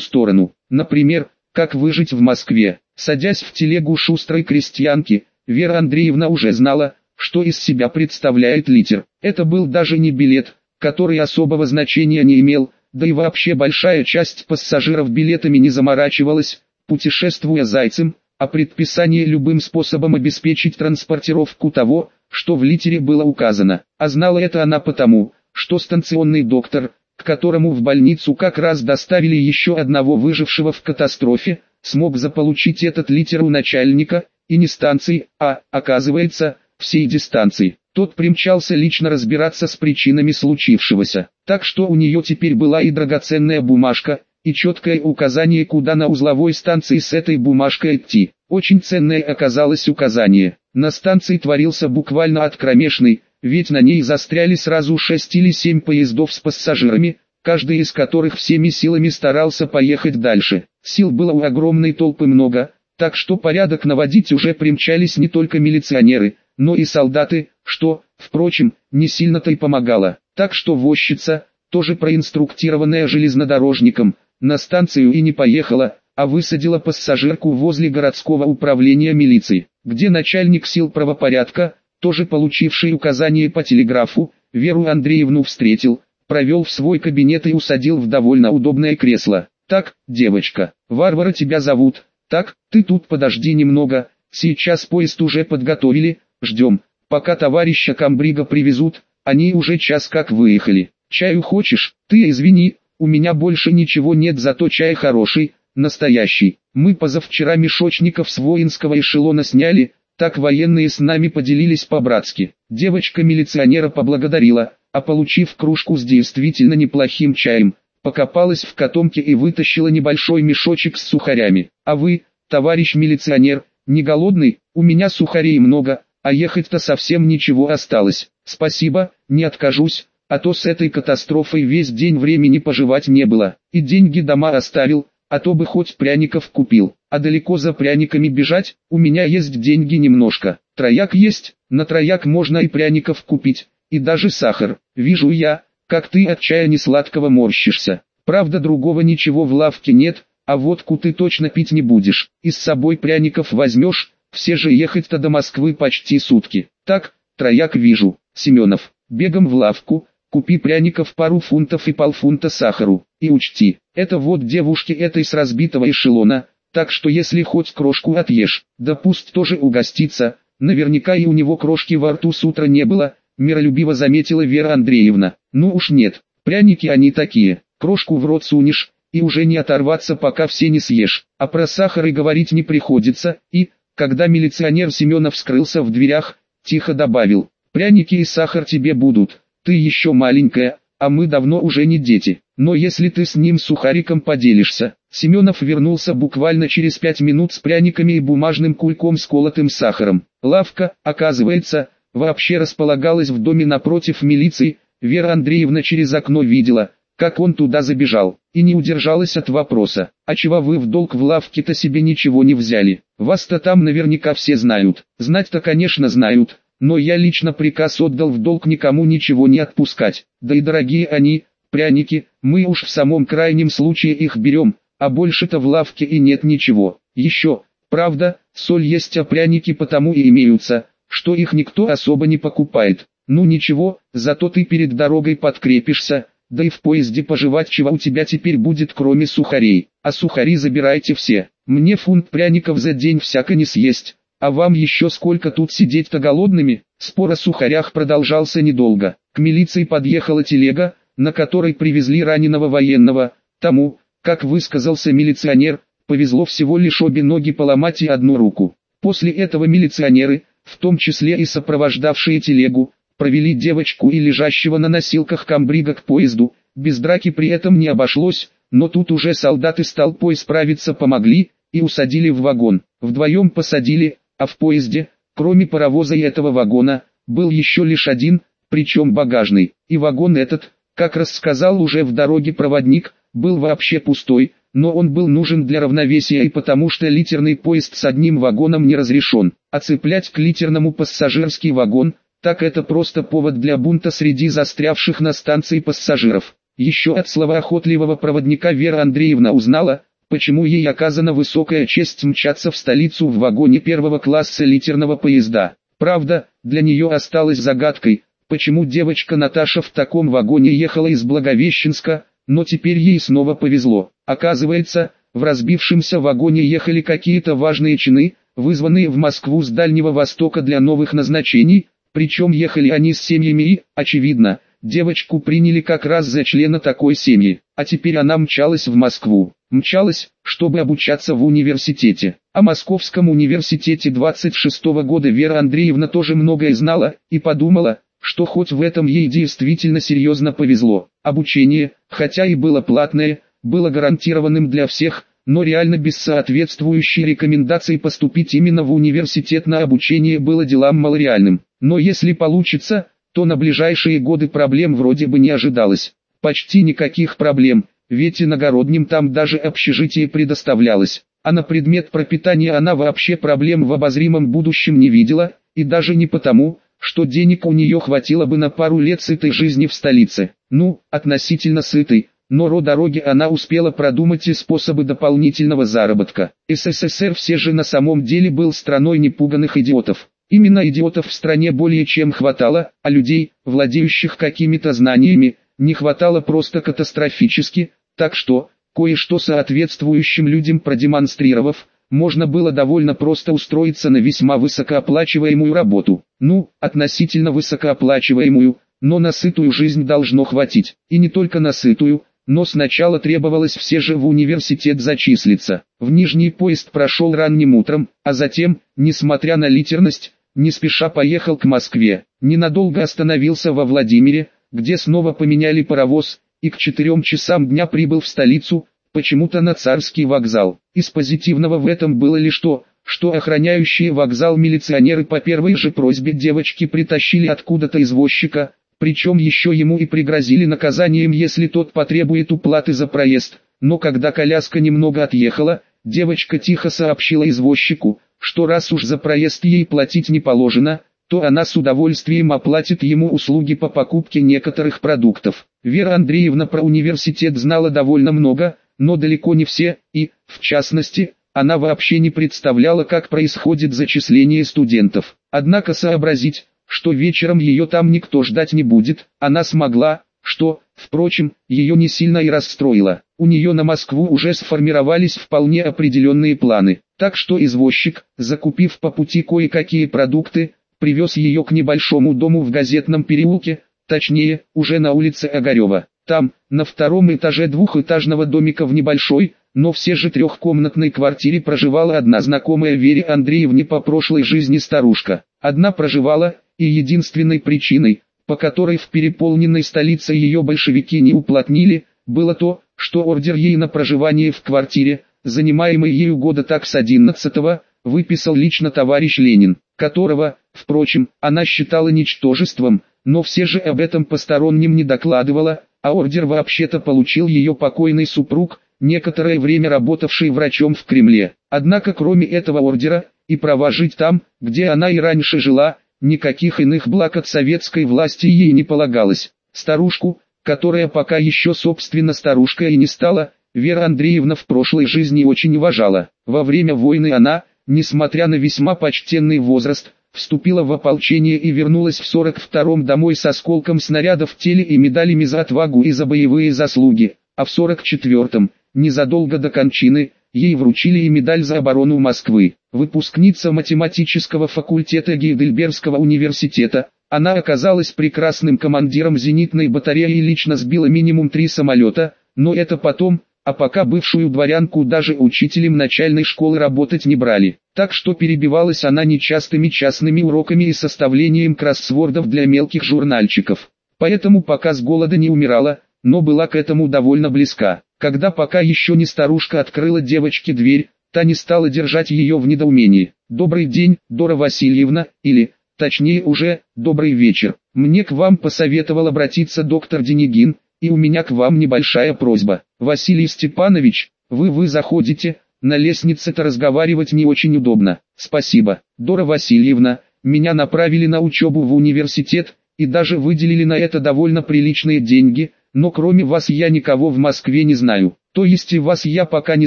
сторону. Например, как выжить в Москве. Садясь в телегу шустрой крестьянки, Вера Андреевна уже знала, что из себя представляет литер. Это был даже не билет, который особого значения не имел, да и вообще большая часть пассажиров билетами не заморачивалась, путешествуя зайцем, а предписание любым способом обеспечить транспортировку того, что в литере было указано. А знала это она потому, что станционный доктор, к которому в больницу как раз доставили еще одного выжившего в катастрофе, смог заполучить этот литер у начальника, и не станции, а, оказывается, всей дистанции. Тот примчался лично разбираться с причинами случившегося, так что у нее теперь была и драгоценная бумажка, и четкое указание куда на узловой станции с этой бумажкой идти. Очень ценное оказалось указание. На станции творился буквально откромешный, ведь на ней застряли сразу шесть или семь поездов с пассажирами, каждый из которых всеми силами старался поехать дальше. Сил было у огромной толпы много, так что порядок наводить уже примчались не только милиционеры, но и солдаты, что, впрочем, не сильно-то и помогало. Так что возчица, тоже проинструктированная железнодорожником, на станцию и не поехала, а высадила пассажирку возле городского управления милиции, где начальник сил правопорядка, тоже получивший указание по телеграфу, Веру Андреевну встретил, провел в свой кабинет и усадил в довольно удобное кресло. «Так, девочка, Варвара тебя зовут, так, ты тут подожди немного, сейчас поезд уже подготовили, ждем, пока товарища Камбрига привезут, они уже час как выехали. Чаю хочешь? Ты извини, у меня больше ничего нет, зато чай хороший, настоящий. Мы позавчера мешочников с воинского эшелона сняли, так военные с нами поделились по-братски. Девочка милиционера поблагодарила, а получив кружку с действительно неплохим чаем, покопалась в котомке и вытащила небольшой мешочек с сухарями. А вы, товарищ милиционер, не голодный? У меня сухарей много, а ехать-то совсем ничего осталось. Спасибо, не откажусь, а то с этой катастрофой весь день времени пожевать не было. И деньги дома оставил, а то бы хоть пряников купил. А далеко за пряниками бежать, у меня есть деньги немножко. Трояк есть, на трояк можно и пряников купить, и даже сахар. Вижу я, как ты от чая не сладкого морщишься. Правда другого ничего в лавке нет, а водку ты точно пить не будешь. И с собой пряников возьмешь, все же ехать-то до Москвы почти сутки. Так, трояк вижу. Семенов, бегом в лавку, купи пряников пару фунтов и полфунта сахару. И учти, это вот девушки этой с разбитого эшелона, так что если хоть крошку отъешь, да пусть тоже угостится, наверняка и у него крошки во рту с утра не было, миролюбиво заметила Вера Андреевна. Ну уж нет, пряники они такие, крошку в рот сунешь, и уже не оторваться пока все не съешь, а про сахар и говорить не приходится, и, когда милиционер Семенов скрылся в дверях, тихо добавил, пряники и сахар тебе будут, ты еще маленькая, а мы давно уже не дети, но если ты с ним сухариком поделишься. Семенов вернулся буквально через пять минут с пряниками и бумажным кульком с колотым сахаром. Лавка, оказывается, вообще располагалась в доме напротив милиции, Вера Андреевна через окно видела, как он туда забежал, и не удержалась от вопроса, а чего вы в долг в лавке-то себе ничего не взяли, вас-то там наверняка все знают, знать-то конечно знают, но я лично приказ отдал в долг никому ничего не отпускать, да и дорогие они, пряники, мы уж в самом крайнем случае их берем, а больше-то в лавке и нет ничего. Еще, правда, соль есть, а пряники потому и имеются, что их никто особо не покупает. Ну ничего, зато ты перед дорогой подкрепишься, да и в поезде пожевать чего у тебя теперь будет кроме сухарей. А сухари забирайте все, мне фунт пряников за день всяко не съесть. А вам еще сколько тут сидеть-то голодными? Спор о сухарях продолжался недолго. К милиции подъехала телега, на которой привезли раненого военного. Тому, как высказался милиционер, повезло всего лишь обе ноги поломать и одну руку. После этого милиционеры, в том числе и сопровождавшие телегу, провели девочку и лежащего на носилках комбрига к поезду, без драки при этом не обошлось, но тут уже солдаты с толпой справиться помогли, и усадили в вагон. Вдвоем посадили, а в поезде, кроме паровоза и этого вагона, был еще лишь один, причем багажный, и вагон этот, как рассказал уже в дороге проводник, был вообще пустой, но он был нужен для равновесия и потому что литерный поезд с одним вагоном не разрешен, а цеплять к литерному пассажирский вагон, так это просто повод для бунта среди застрявших на станции пассажиров. Еще от словоохотливого проводника Вера Андреевна узнала, почему ей оказана высокая честь мчаться в столицу в вагоне первого класса литерного поезда. Правда, для нее осталось загадкой, почему девочка Наташа в таком вагоне ехала из Благовещенска, но теперь ей снова повезло. Оказывается, в разбившемся вагоне ехали какие-то важные чины, вызванные в Москву с Дальнего Востока для новых назначений, причем ехали они с семьями и, очевидно, девочку приняли как раз за члена такой семьи, а теперь она мчалась в Москву. Мчалась, чтобы обучаться в университете. О Московском университете 26 -го года Вера Андреевна тоже многое знала, и подумала, что хоть в этом ей действительно серьезно повезло. Обучение, хотя и было платное, было гарантированным для всех, но реально без соответствующей рекомендации поступить именно в университет на обучение было делом малореальным. Но если получится, то на ближайшие годы проблем вроде бы не ожидалось. Почти никаких проблем, ведь иногородним там даже общежитие предоставлялось. А на предмет пропитания она вообще проблем в обозримом будущем не видела, и даже не потому, что денег у нее хватило бы на пару лет сытой жизни в столице. Ну, относительно сытой, но ро дороги она успела продумать и способы дополнительного заработка. СССР все же на самом деле был страной непуганных идиотов. Именно идиотов в стране более чем хватало, а людей, владеющих какими-то знаниями, не хватало просто катастрофически, так что, кое-что соответствующим людям продемонстрировав, можно было довольно просто устроиться на весьма высокооплачиваемую работу. Ну, относительно высокооплачиваемую, но на сытую жизнь должно хватить. И не только на сытую, но сначала требовалось все же в университет зачислиться. В Нижний поезд прошел ранним утром, а затем, несмотря на литерность, не спеша поехал к Москве. Ненадолго остановился во Владимире, где снова поменяли паровоз, и к четырем часам дня прибыл в столицу, почему-то на царский вокзал. Из позитивного в этом было лишь то, что охраняющие вокзал милиционеры по первой же просьбе девочки притащили откуда-то извозчика, причем еще ему и пригрозили наказанием, если тот потребует уплаты за проезд. Но когда коляска немного отъехала, девочка тихо сообщила извозчику, что раз уж за проезд ей платить не положено, то она с удовольствием оплатит ему услуги по покупке некоторых продуктов. Вера Андреевна про университет знала довольно много, но далеко не все, и, в частности, она вообще не представляла, как происходит зачисление студентов. Однако сообразить, что вечером ее там никто ждать не будет, она смогла, что, впрочем, ее не сильно и расстроило. У нее на Москву уже сформировались вполне определенные планы, так что извозчик, закупив по пути кое-какие продукты, привез ее к небольшому дому в газетном переулке, точнее, уже на улице Огарева. Там, на втором этаже двухэтажного домика в небольшой, но все же трехкомнатной квартире проживала одна знакомая Вере Андреевне по прошлой жизни старушка. Одна проживала, и единственной причиной, по которой в переполненной столице ее большевики не уплотнили, было то, что ордер ей на проживание в квартире, занимаемой ею года так с 11 выписал лично товарищ Ленин, которого, впрочем, она считала ничтожеством, но все же об этом посторонним не докладывала, а ордер вообще-то получил ее покойный супруг, некоторое время работавший врачом в Кремле. Однако кроме этого ордера, и права жить там, где она и раньше жила, никаких иных благ от советской власти ей не полагалось. Старушку, которая пока еще собственно старушкой и не стала, Вера Андреевна в прошлой жизни очень уважала. Во время войны она, несмотря на весьма почтенный возраст, вступила в ополчение и вернулась в 42-м домой с осколком снаряда в теле и медалями за отвагу и за боевые заслуги, а в 44-м, незадолго до кончины, ей вручили и медаль за оборону Москвы. Выпускница математического факультета Гейдельбергского университета, она оказалась прекрасным командиром зенитной батареи и лично сбила минимум три самолета, но это потом, а пока бывшую дворянку даже учителем начальной школы работать не брали. Так что перебивалась она нечастыми частными уроками и составлением кроссвордов для мелких журнальчиков. Поэтому пока с голода не умирала, но была к этому довольно близка. Когда пока еще не старушка открыла девочке дверь, та не стала держать ее в недоумении. «Добрый день, Дора Васильевна», или, точнее уже, «Добрый вечер». Мне к вам посоветовал обратиться доктор Денигин, и у меня к вам небольшая просьба. Василий Степанович, Вы вы заходите, на лестнице-то разговаривать не очень удобно. Спасибо, Дора Васильевна, меня направили на учебу в университет, и даже выделили на это довольно приличные деньги, но кроме вас я никого в Москве не знаю. То есть и вас я пока не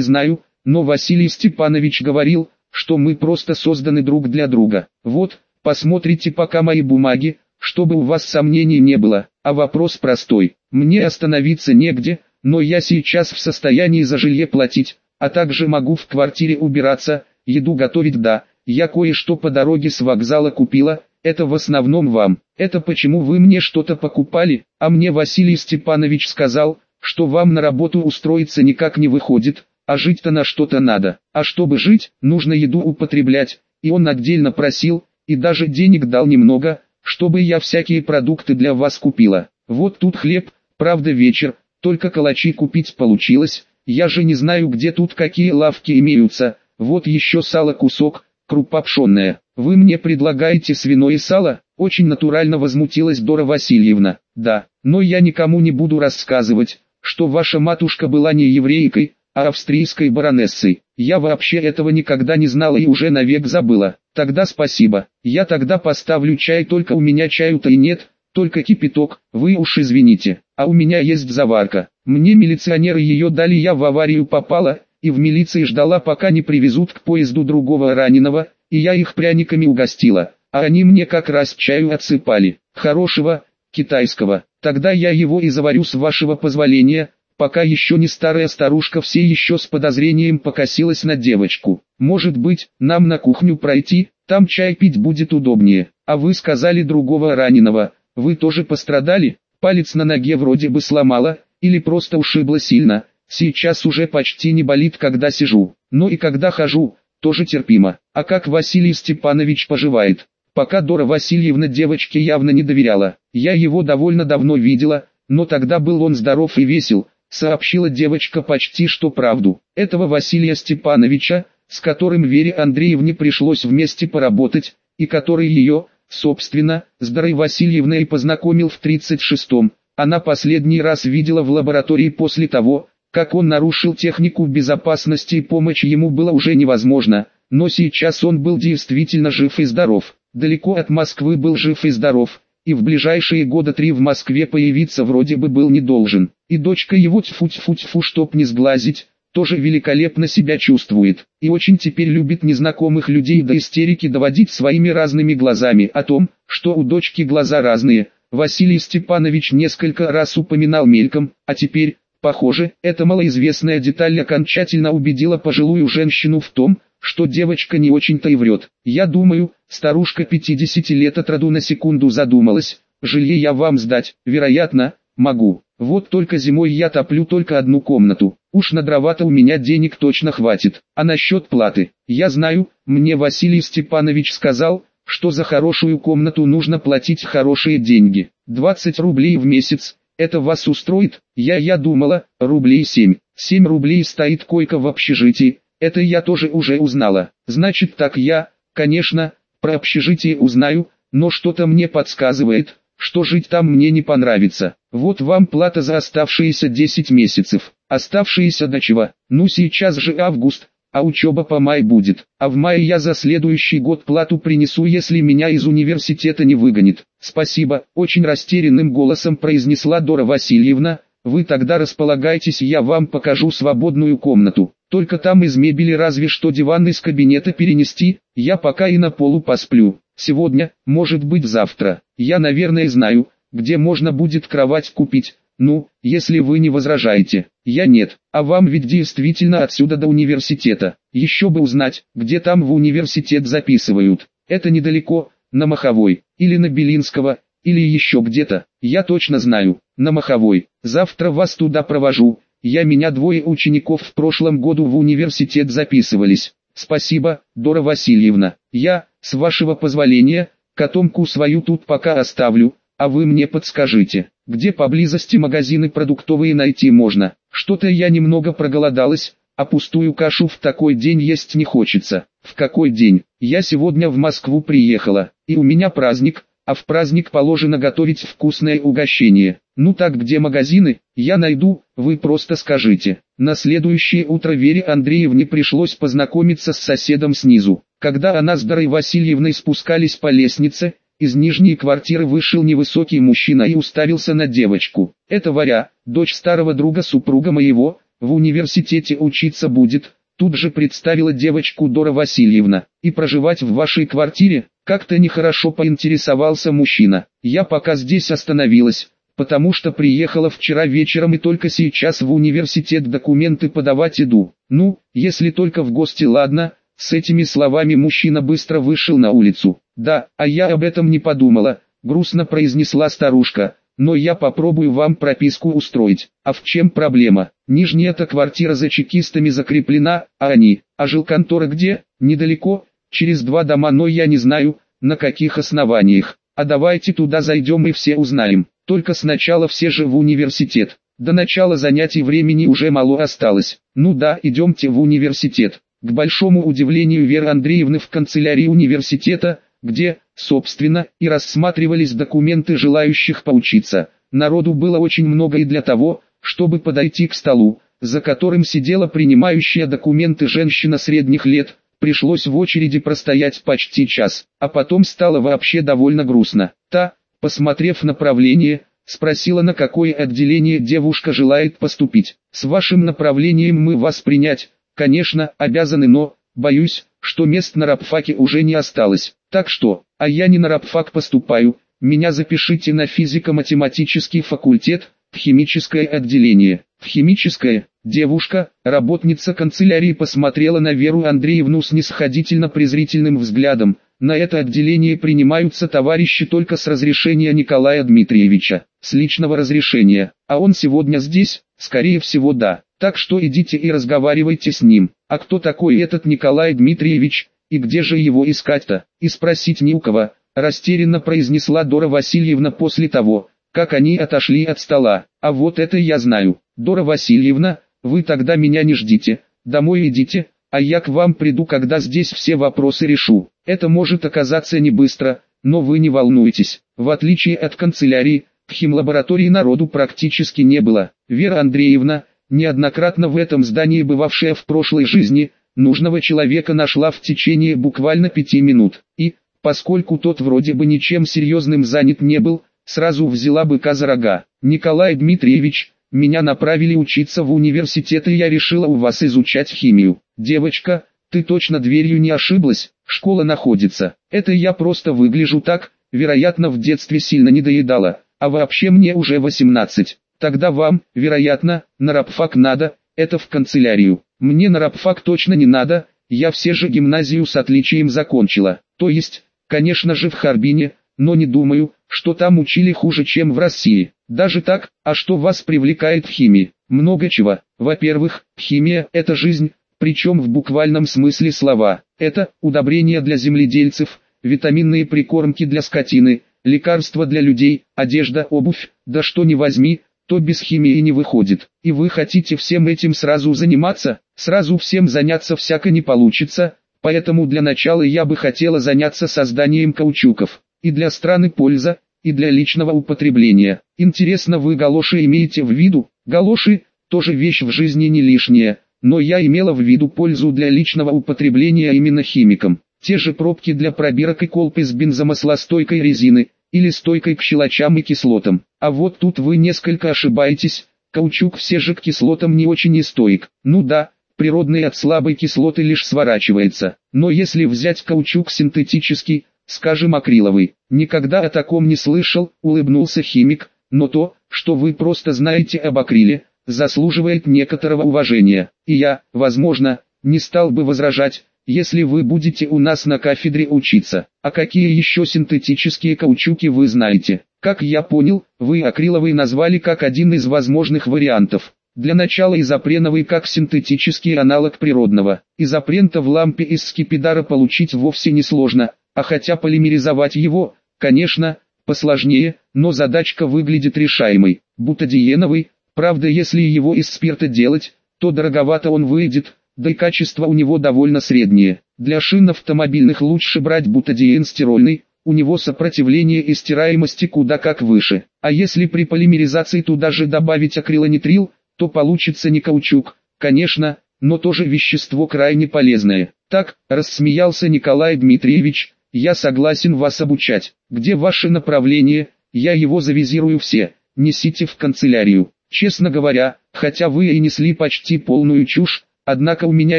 знаю, но Василий Степанович говорил, что мы просто созданы друг для друга. Вот, посмотрите пока мои бумаги, чтобы у вас сомнений не было, а вопрос простой. Мне остановиться негде, но я сейчас в состоянии за жилье платить, а также могу в квартире убираться, еду готовить да, я кое-что по дороге с вокзала купила, это в основном вам. Это почему вы мне что-то покупали, а мне Василий Степанович сказал, что вам на работу устроиться никак не выходит, а жить-то на что-то надо. А чтобы жить, нужно еду употреблять, и он отдельно просил, и даже денег дал немного, чтобы я всякие продукты для вас купила. Вот тут хлеб, правда вечер, только калачи купить получилось, я же не знаю где тут какие лавки имеются, вот еще сало кусок, крупа пшенная. Вы мне предлагаете свиное сало? Очень натурально возмутилась Дора Васильевна. Да, но я никому не буду рассказывать, что ваша матушка была не еврейкой, а австрийской баронессой. Я вообще этого никогда не знала и уже навек забыла. Тогда спасибо. Я тогда поставлю чай, только у меня чаю-то и нет, только кипяток, вы уж извините. А у меня есть заварка. Мне милиционеры ее дали, я в аварию попала, и в милиции ждала пока не привезут к поезду другого раненого, и я их пряниками угостила, а они мне как раз чаю отсыпали. Хорошего, китайского. Тогда я его и заварю с вашего позволения, пока еще не старая старушка все еще с подозрением покосилась на девочку. Может быть, нам на кухню пройти, там чай пить будет удобнее. А вы сказали другого раненого, вы тоже пострадали? Палец на ноге вроде бы сломала, или просто ушибла сильно. Сейчас уже почти не болит, когда сижу, но и когда хожу, тоже терпимо. А как Василий Степанович поживает? Пока Дора Васильевна девочке явно не доверяла. Я его довольно давно видела, но тогда был он здоров и весел, сообщила девочка почти что правду. Этого Василия Степановича, с которым Вере Андреевне пришлось вместе поработать, и который ее, собственно, с Дарой Васильевной познакомил в 36-м, она последний раз видела в лаборатории после того, как он нарушил технику безопасности и помощь ему было уже невозможно, но сейчас он был действительно жив и здоров. Далеко от Москвы был жив и здоров, и в ближайшие года три в Москве появиться вроде бы был не должен. И дочка его тьфу-тьфу-тьфу, чтоб не сглазить, тоже великолепно себя чувствует, и очень теперь любит незнакомых людей до истерики доводить своими разными глазами о том, что у дочки глаза разные. Василий Степанович несколько раз упоминал мельком, а теперь, похоже, эта малоизвестная деталь окончательно убедила пожилую женщину в том, что девочка не очень-то и врет. Я думаю, старушка 50 лет от роду на секунду задумалась, жилье я вам сдать, вероятно, могу. Вот только зимой я топлю только одну комнату. Уж на дрова-то у меня денег точно хватит. А насчет платы, я знаю, мне Василий Степанович сказал, что за хорошую комнату нужно платить хорошие деньги. 20 рублей в месяц, это вас устроит? Я я думала, рублей 7. 7 рублей стоит койка в общежитии, это я тоже уже узнала. Значит так я, конечно, про общежитие узнаю, но что-то мне подсказывает, что жить там мне не понравится. Вот вам плата за оставшиеся 10 месяцев. Оставшиеся до чего? Ну сейчас же август, а учеба по май будет. А в мае я за следующий год плату принесу, если меня из университета не выгонит. Спасибо, очень растерянным голосом произнесла Дора Васильевна. Вы тогда располагайтесь, я вам покажу свободную комнату. Только там из мебели разве что диван из кабинета перенести, я пока и на полу посплю. Сегодня, может быть завтра. Я наверное знаю, где можно будет кровать купить. Ну, если вы не возражаете. Я нет. А вам ведь действительно отсюда до университета. Еще бы узнать, где там в университет записывают. Это недалеко, на Маховой, или на Белинского, или еще где-то. Я точно знаю, на Маховой. Завтра вас туда провожу, я меня двое учеников в прошлом году в университет записывались. Спасибо, Дора Васильевна. Я, с вашего позволения, котомку свою тут пока оставлю, а вы мне подскажите, где поблизости магазины продуктовые найти можно. Что-то я немного проголодалась, а пустую кашу в такой день есть не хочется. В какой день? Я сегодня в Москву приехала, и у меня праздник, а в праздник положено готовить вкусное угощение. Ну так где магазины, я найду, вы просто скажите. На следующее утро Вере Андреевне пришлось познакомиться с соседом снизу. Когда она с Дарой Васильевной спускались по лестнице, из нижней квартиры вышел невысокий мужчина и уставился на девочку. Это Варя, дочь старого друга супруга моего, в университете учиться будет, тут же представила девочку Дора Васильевна. И проживать в вашей квартире, как-то нехорошо поинтересовался мужчина. Я пока здесь остановилась, потому что приехала вчера вечером и только сейчас в университет документы подавать иду. Ну, если только в гости ладно, с этими словами мужчина быстро вышел на улицу. Да, а я об этом не подумала, грустно произнесла старушка но я попробую вам прописку устроить. А в чем проблема? Нижняя-то квартира за чекистами закреплена, а они, а жилконтора где? Недалеко, через два дома, но я не знаю, на каких основаниях. А давайте туда зайдем и все узнаем. Только сначала все же в университет. До начала занятий времени уже мало осталось. Ну да, идемте в университет. К большому удивлению Веры Андреевны в канцелярии университета, где, собственно, и рассматривались документы желающих поучиться. Народу было очень много и для того, чтобы подойти к столу, за которым сидела принимающая документы женщина средних лет, пришлось в очереди простоять почти час, а потом стало вообще довольно грустно. Та, посмотрев направление, спросила на какое отделение девушка желает поступить. С вашим направлением мы вас принять, конечно, обязаны, но, боюсь, что мест на рабфаке уже не осталось. Так что, а я не на рабфак поступаю, меня запишите на физико-математический факультет, в химическое отделение. В химическое, девушка, работница канцелярии посмотрела на Веру Андреевну с нисходительно-презрительным взглядом. На это отделение принимаются товарищи только с разрешения Николая Дмитриевича, с личного разрешения. А он сегодня здесь, скорее всего да. Так что идите и разговаривайте с ним. А кто такой этот Николай Дмитриевич, и где же его искать-то? И спросить не у кого, растерянно произнесла Дора Васильевна после того, как они отошли от стола. А вот это я знаю. Дора Васильевна, вы тогда меня не ждите, домой идите, а я к вам приду, когда здесь все вопросы решу. Это может оказаться не быстро, но вы не волнуйтесь. В отличие от канцелярии, в химлаборатории народу практически не было. Вера Андреевна, неоднократно в этом здании бывавшая в прошлой жизни, нужного человека нашла в течение буквально пяти минут, и, поскольку тот вроде бы ничем серьезным занят не был, сразу взяла быка за рога. «Николай Дмитриевич, меня направили учиться в университет и я решила у вас изучать химию. Девочка, ты точно дверью не ошиблась, школа находится. Это я просто выгляжу так, вероятно в детстве сильно не доедала, а вообще мне уже 18. Тогда вам, вероятно, на рабфак надо, это в канцелярию. Мне на рабфак точно не надо, я все же гимназию с отличием закончила. То есть, конечно же в Харбине, но не думаю, что там учили хуже, чем в России. Даже так, а что вас привлекает в химии? Много чего. Во-первых, химия – это жизнь, причем в буквальном смысле слова. Это удобрения для земледельцев, витаминные прикормки для скотины, лекарства для людей, одежда, обувь, да что ни возьми, то без химии не выходит. И вы хотите всем этим сразу заниматься? Сразу всем заняться всяко не получится, поэтому для начала я бы хотела заняться созданием каучуков. И для страны польза, и для личного употребления. Интересно вы галоши имеете в виду? Галоши, тоже вещь в жизни не лишняя, но я имела в виду пользу для личного употребления именно химикам. Те же пробки для пробирок и колб из бензомаслостойкой резины, или стойкой к щелочам и кислотам. А вот тут вы несколько ошибаетесь, каучук все же к кислотам не очень и стоек. Ну да, природный от слабой кислоты лишь сворачивается. Но если взять каучук синтетический, скажем акриловый, никогда о таком не слышал, улыбнулся химик, но то, что вы просто знаете об акриле, заслуживает некоторого уважения. И я, возможно, не стал бы возражать, если вы будете у нас на кафедре учиться. А какие еще синтетические каучуки вы знаете? Как я понял, вы акриловый назвали как один из возможных вариантов. Для начала изопреновый как синтетический аналог природного. Изопрента в лампе из скипидара получить вовсе не сложно, а хотя полимеризовать его, конечно, посложнее, но задачка выглядит решаемой. Бутадиеновый, правда если его из спирта делать, то дороговато он выйдет, да и качество у него довольно среднее. Для шин автомобильных лучше брать бутадиен стирольный, у него сопротивление и стираемости куда как выше. А если при полимеризации туда же добавить акрилонитрил, то получится не каучук, конечно, но тоже вещество крайне полезное. Так, рассмеялся Николай Дмитриевич, я согласен вас обучать. Где ваше направление, я его завизирую все, несите в канцелярию. Честно говоря, хотя вы и несли почти полную чушь, однако у меня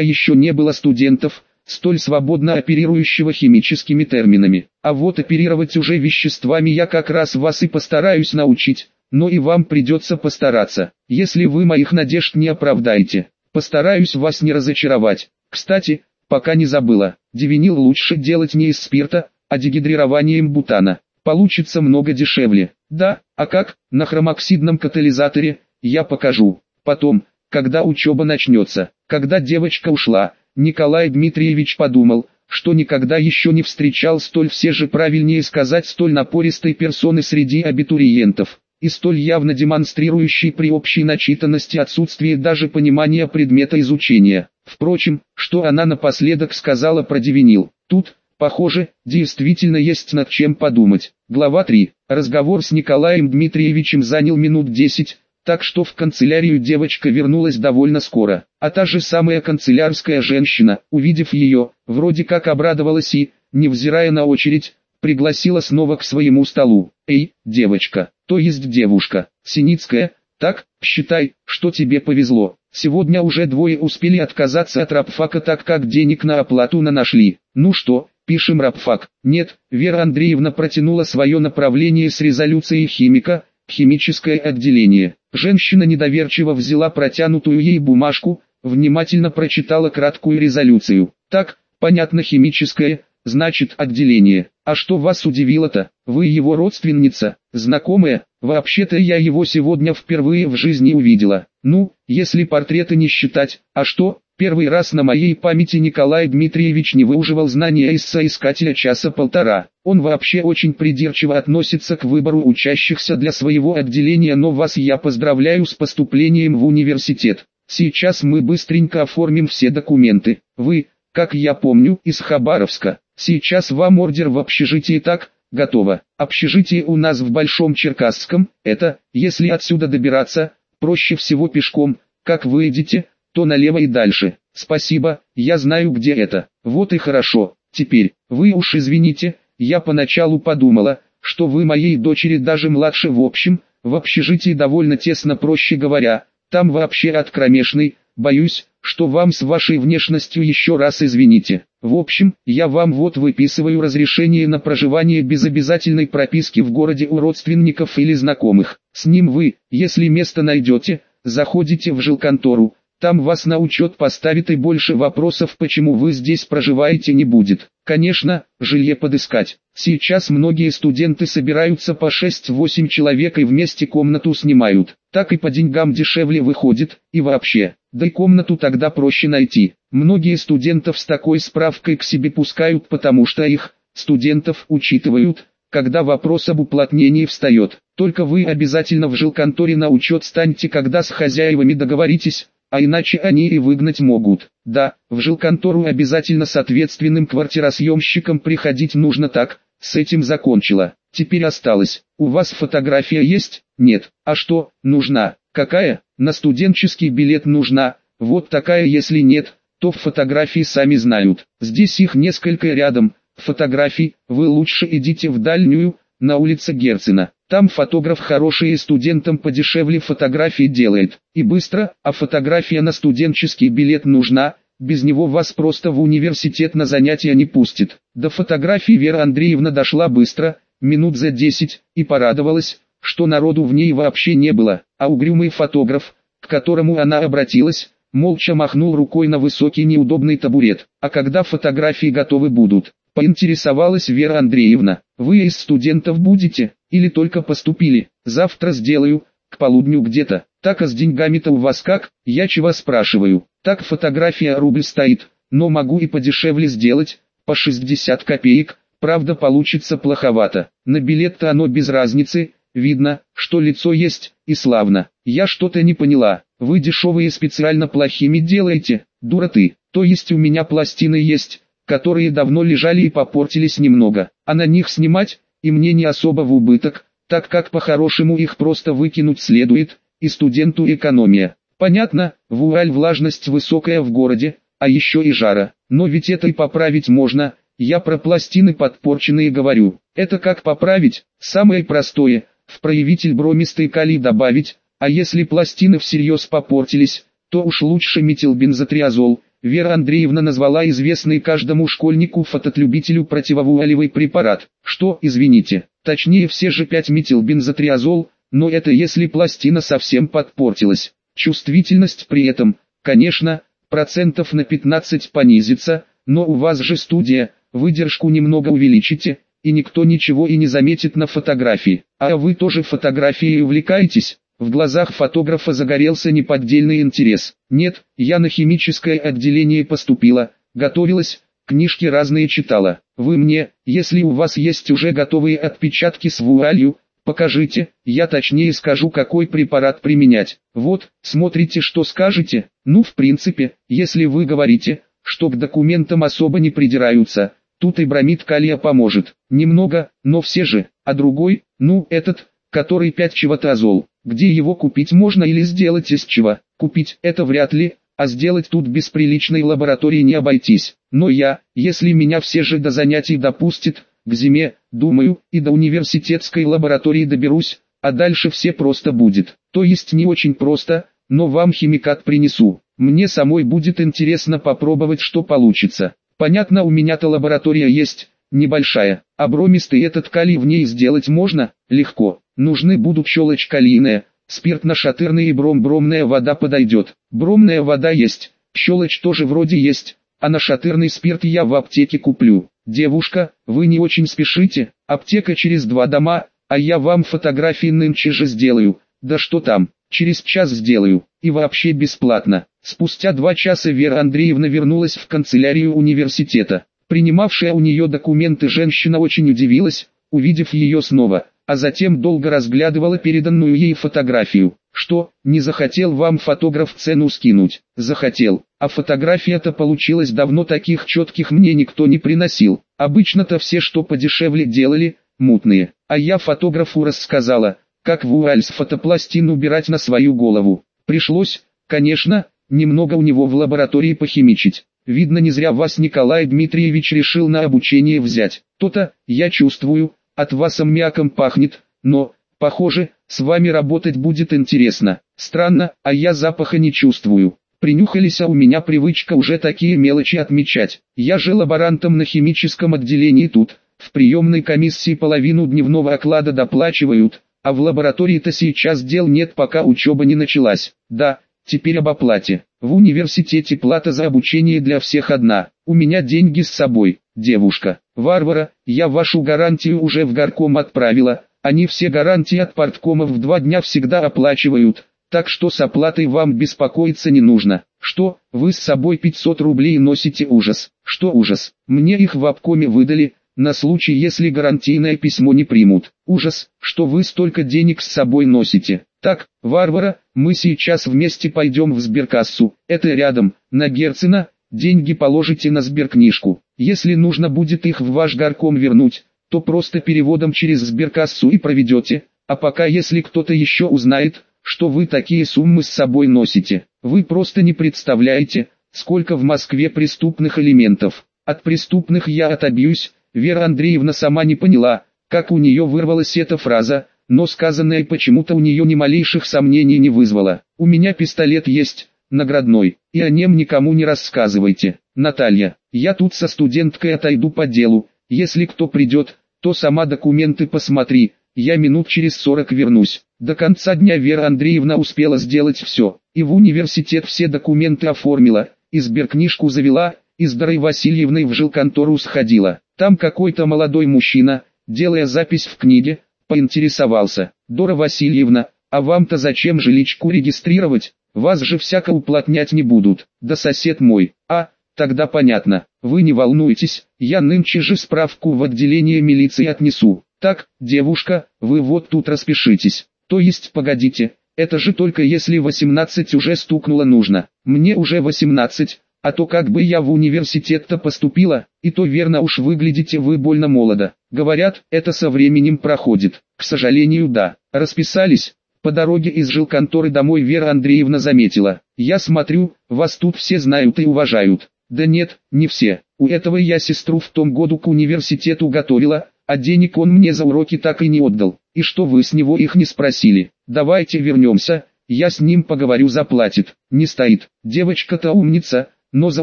еще не было студентов, столь свободно оперирующего химическими терминами. А вот оперировать уже веществами я как раз вас и постараюсь научить, но и вам придется постараться, если вы моих надежд не оправдаете. Постараюсь вас не разочаровать. Кстати, пока не забыла, дивинил лучше делать не из спирта, а дегидрированием бутана. Получится много дешевле. Да, а как, на хромоксидном катализаторе, я покажу. Потом, когда учеба начнется, когда девочка ушла, Николай Дмитриевич подумал, что никогда еще не встречал столь все же правильнее сказать столь напористой персоны среди абитуриентов, и столь явно демонстрирующей при общей начитанности отсутствие даже понимания предмета изучения. Впрочем, что она напоследок сказала про Девинил, тут, похоже, действительно есть над чем подумать. Глава 3. Разговор с Николаем Дмитриевичем занял минут 10, так что в канцелярию девочка вернулась довольно скоро. А та же самая канцелярская женщина, увидев ее, вроде как обрадовалась и, невзирая на очередь, пригласила снова к своему столу. «Эй, девочка, то есть девушка, Синицкая, так, считай, что тебе повезло. Сегодня уже двое успели отказаться от рабфака так как денег на оплату на нашли. Ну что, пишем рабфак?» Нет, Вера Андреевна протянула свое направление с резолюцией химика, химическое отделение. Женщина недоверчиво взяла протянутую ей бумажку, внимательно прочитала краткую резолюцию. Так, понятно химическое, значит отделение. А что вас удивило-то? Вы его родственница, знакомая? Вообще-то я его сегодня впервые в жизни увидела. Ну, если портреты не считать, а что? Первый раз на моей памяти Николай Дмитриевич не выуживал знания из соискателя часа полтора. Он вообще очень придирчиво относится к выбору учащихся для своего отделения, но вас я поздравляю с поступлением в университет. Сейчас мы быстренько оформим все документы. Вы, как я помню, из Хабаровска. Сейчас вам ордер в общежитии так, готово. Общежитие у нас в Большом Черкасском, это, если отсюда добираться, проще всего пешком, как выйдете, то налево и дальше. Спасибо, я знаю где это. Вот и хорошо. Теперь, вы уж извините, я поначалу подумала, что вы моей дочери даже младше в общем, в общежитии довольно тесно проще говоря, там вообще откромешный, боюсь, что вам с вашей внешностью еще раз извините. В общем, я вам вот выписываю разрешение на проживание без обязательной прописки в городе у родственников или знакомых. С ним вы, если место найдете, заходите в жилконтору, там вас на учет поставят и больше вопросов почему вы здесь проживаете не будет. Конечно, жилье подыскать. Сейчас многие студенты собираются по 6-8 человек и вместе комнату снимают. Так и по деньгам дешевле выходит, и вообще. Да и комнату тогда проще найти. Многие студентов с такой справкой к себе пускают потому что их, студентов, учитывают, когда вопрос об уплотнении встает. Только вы обязательно в жилконторе на учет станьте когда с хозяевами договоритесь, а иначе они и выгнать могут. Да, в жилконтору обязательно с ответственным квартиросъемщиком приходить нужно так, с этим закончила. Теперь осталось, у вас фотография есть? Нет. А что, нужна? Какая? На студенческий билет нужна. Вот такая если нет, то фотографии сами знают. Здесь их несколько рядом. Фотографий, вы лучше идите в дальнюю, на улице Герцена. Там фотограф хороший и студентам подешевле фотографии делает. И быстро, а фотография на студенческий билет нужна, без него вас просто в университет на занятия не пустит. До фотографии Вера Андреевна дошла быстро, минут за десять, и порадовалась, что народу в ней вообще не было, а угрюмый фотограф, к которому она обратилась, молча махнул рукой на высокий неудобный табурет. А когда фотографии готовы будут, Поинтересовалась Вера Андреевна, вы из студентов будете, или только поступили, завтра сделаю, к полудню где-то, так а с деньгами-то у вас как, я чего спрашиваю, так фотография рубль стоит, но могу и подешевле сделать, по 60 копеек, правда получится плоховато, на билет-то оно без разницы, видно, что лицо есть, и славно, я что-то не поняла, вы дешевые специально плохими делаете, дура ты, то есть у меня пластины есть, которые давно лежали и попортились немного, а на них снимать, и мне не особо в убыток, так как по-хорошему их просто выкинуть следует, и студенту экономия. Понятно, в Ураль влажность высокая в городе, а еще и жара, но ведь это и поправить можно, я про пластины подпорченные говорю. Это как поправить? Самое простое, в проявитель бромистый калий добавить, а если пластины всерьез попортились, то уж лучше метилбензотриазол. Вера Андреевна назвала известный каждому школьнику фототлюбителю противовуалевый препарат, что, извините, точнее все же 5 метилбензотриазол, но это если пластина совсем подпортилась. Чувствительность при этом, конечно, процентов на 15 понизится, но у вас же студия, выдержку немного увеличите, и никто ничего и не заметит на фотографии. А вы тоже фотографией увлекаетесь? В глазах фотографа загорелся неподдельный интерес. Нет, я на химическое отделение поступила, готовилась, книжки разные читала. Вы мне, если у вас есть уже готовые отпечатки с вуалью, покажите, я точнее скажу какой препарат применять. Вот, смотрите что скажете. Ну в принципе, если вы говорите, что к документам особо не придираются, тут и бромид калия поможет. Немного, но все же, а другой, ну этот, который 5 чевотазол. Где его купить можно или сделать из чего? Купить это вряд ли, а сделать тут без приличной лаборатории не обойтись. Но я, если меня все же до занятий допустят, к зиме, думаю, и до университетской лаборатории доберусь, а дальше все просто будет. То есть не очень просто, но вам химикат принесу. Мне самой будет интересно попробовать, что получится. Понятно, у меня-то лаборатория есть, небольшая, а бромистый этот калий в ней сделать можно, легко. Нужны будут щелочь калийная, спиртно-шатырная и бром-бромная вода подойдет. Бромная вода есть, щелочь тоже вроде есть, а на шатырный спирт я в аптеке куплю. Девушка, вы не очень спешите, аптека через два дома, а я вам фотографии нынче же сделаю. Да что там, через час сделаю, и вообще бесплатно. Спустя два часа Вера Андреевна вернулась в канцелярию университета. Принимавшая у нее документы женщина очень удивилась, увидев ее снова а затем долго разглядывала переданную ей фотографию. Что, не захотел вам фотограф цену скинуть? Захотел. А фотография-то получилась давно таких четких мне никто не приносил. Обычно-то все, что подешевле делали, мутные. А я фотографу рассказала, как в Уальс фотопластин убирать на свою голову. Пришлось, конечно, немного у него в лаборатории похимичить. Видно не зря вас Николай Дмитриевич решил на обучение взять. То-то, я чувствую, от вас аммиаком пахнет, но, похоже, с вами работать будет интересно. Странно, а я запаха не чувствую. Принюхались, а у меня привычка уже такие мелочи отмечать. Я же лаборантом на химическом отделении тут. В приемной комиссии половину дневного оклада доплачивают, а в лаборатории-то сейчас дел нет пока учеба не началась. Да, теперь об оплате. В университете плата за обучение для всех одна. У меня деньги с собой, девушка. Варвара, я вашу гарантию уже в горком отправила, они все гарантии от порткомов в два дня всегда оплачивают, так что с оплатой вам беспокоиться не нужно. Что, вы с собой 500 рублей носите ужас? Что ужас? Мне их в обкоме выдали, на случай если гарантийное письмо не примут. Ужас, что вы столько денег с собой носите. Так, Варвара, мы сейчас вместе пойдем в сберкассу, это рядом, на Герцена, деньги положите на сберкнижку. Если нужно будет их в ваш горком вернуть, то просто переводом через сберкассу и проведете, а пока если кто-то еще узнает, что вы такие суммы с собой носите, вы просто не представляете, сколько в Москве преступных элементов. От преступных я отобьюсь, Вера Андреевна сама не поняла, как у нее вырвалась эта фраза, но сказанное почему-то у нее ни малейших сомнений не вызвало. У меня пистолет есть, наградной, и о нем никому не рассказывайте. Наталья, я тут со студенткой отойду по делу, если кто придет, то сама документы посмотри, я минут через сорок вернусь. До конца дня Вера Андреевна успела сделать все, и в университет все документы оформила, и сберкнижку завела, и с Дарой Васильевной в жилконтору сходила. Там какой-то молодой мужчина, делая запись в книге, поинтересовался. Дора Васильевна, а вам-то зачем жиличку регистрировать? Вас же всяко уплотнять не будут. Да сосед мой. А, Тогда понятно, вы не волнуйтесь, я нынче же справку в отделение милиции отнесу. Так, девушка, вы вот тут распишитесь. То есть погодите, это же только если 18 уже стукнуло нужно. Мне уже 18, а то как бы я в университет-то поступила, и то верно уж выглядите вы больно молодо. Говорят, это со временем проходит. К сожалению да. Расписались. По дороге из жилконторы домой Вера Андреевна заметила. Я смотрю, вас тут все знают и уважают. Да нет, не все. У этого я сестру в том году к университету готовила, а денег он мне за уроки так и не отдал. И что вы с него их не спросили? Давайте вернемся, я с ним поговорю заплатит. Не стоит. Девочка-то умница, но за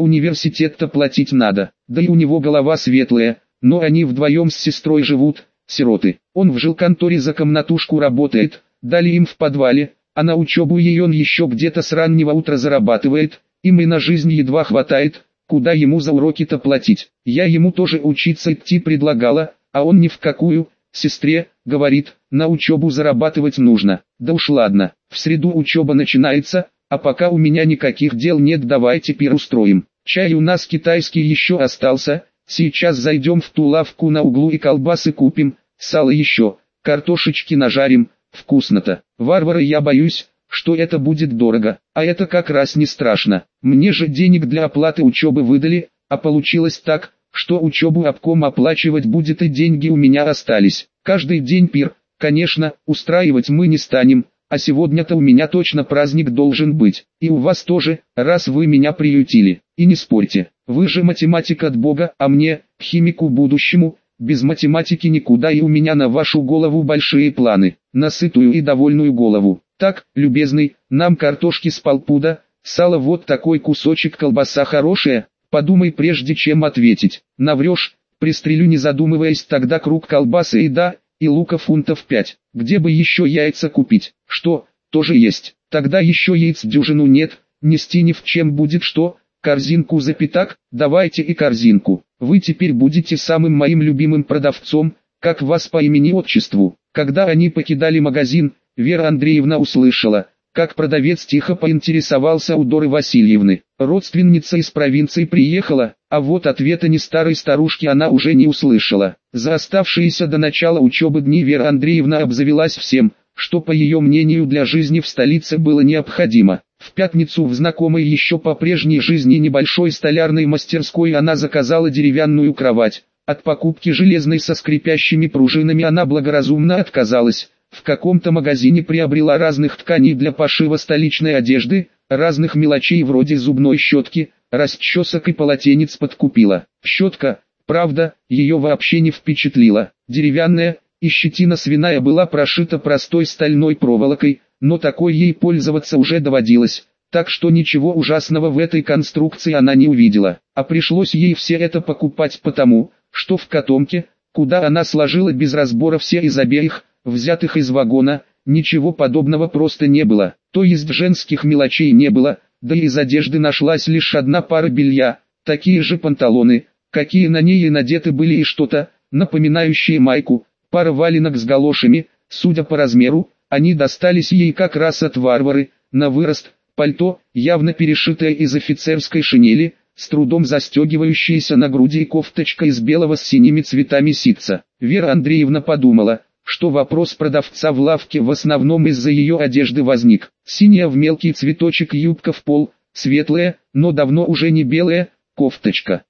университет-то платить надо. Да и у него голова светлая, но они вдвоем с сестрой живут, сироты. Он в жилконторе за комнатушку работает, дали им в подвале, а на учебу ей он еще где-то с раннего утра зарабатывает, им и на жизнь едва хватает, куда ему за уроки-то платить. Я ему тоже учиться идти предлагала, а он ни в какую, сестре, говорит, на учебу зарабатывать нужно. Да уж ладно, в среду учеба начинается, а пока у меня никаких дел нет давайте пир устроим. Чай у нас китайский еще остался, сейчас зайдем в ту лавку на углу и колбасы купим, сало еще, картошечки нажарим, вкусно-то. Варвары я боюсь, что это будет дорого, а это как раз не страшно. Мне же денег для оплаты учебы выдали, а получилось так, что учебу обком оплачивать будет и деньги у меня остались. Каждый день пир, конечно, устраивать мы не станем, а сегодня-то у меня точно праздник должен быть, и у вас тоже, раз вы меня приютили. И не спорьте, вы же математик от Бога, а мне, химику будущему, без математики никуда и у меня на вашу голову большие планы, на сытую и довольную голову. Так, любезный, нам картошки с полпуда, сало вот такой кусочек колбаса хорошая, подумай прежде чем ответить. Наврешь, пристрелю не задумываясь тогда круг колбасы и да, и лука фунтов 5. Где бы еще яйца купить? Что, тоже есть. Тогда еще яиц дюжину нет, нести ни в чем будет что, корзинку за пятак, давайте и корзинку. Вы теперь будете самым моим любимым продавцом, как вас по имени-отчеству. Когда они покидали магазин, Вера Андреевна услышала, как продавец тихо поинтересовался у Доры Васильевны. Родственница из провинции приехала, а вот ответа ни старой старушки она уже не услышала. За оставшиеся до начала учебы дни Вера Андреевна обзавелась всем, что по ее мнению для жизни в столице было необходимо. В пятницу в знакомой еще по прежней жизни небольшой столярной мастерской она заказала деревянную кровать. От покупки железной со скрипящими пружинами она благоразумно отказалась. В каком-то магазине приобрела разных тканей для пошива столичной одежды, разных мелочей вроде зубной щетки, расчесок и полотенец подкупила. Щетка, правда, ее вообще не впечатлила. Деревянная, и щетина свиная была прошита простой стальной проволокой, но такой ей пользоваться уже доводилось, так что ничего ужасного в этой конструкции она не увидела, а пришлось ей все это покупать потому, что в котомке, куда она сложила без разбора все из обеих, взятых из вагона, ничего подобного просто не было, то есть женских мелочей не было, да и из одежды нашлась лишь одна пара белья, такие же панталоны, какие на ней и надеты были и что-то, напоминающее майку, пара валенок с галошами, судя по размеру, они достались ей как раз от варвары, на вырост, пальто, явно перешитое из офицерской шинели, с трудом застегивающаяся на груди кофточка из белого с синими цветами ситца. Вера Андреевна подумала, что вопрос продавца в лавке в основном из-за ее одежды возник. Синяя в мелкий цветочек юбка в пол, светлая, но давно уже не белая, кофточка.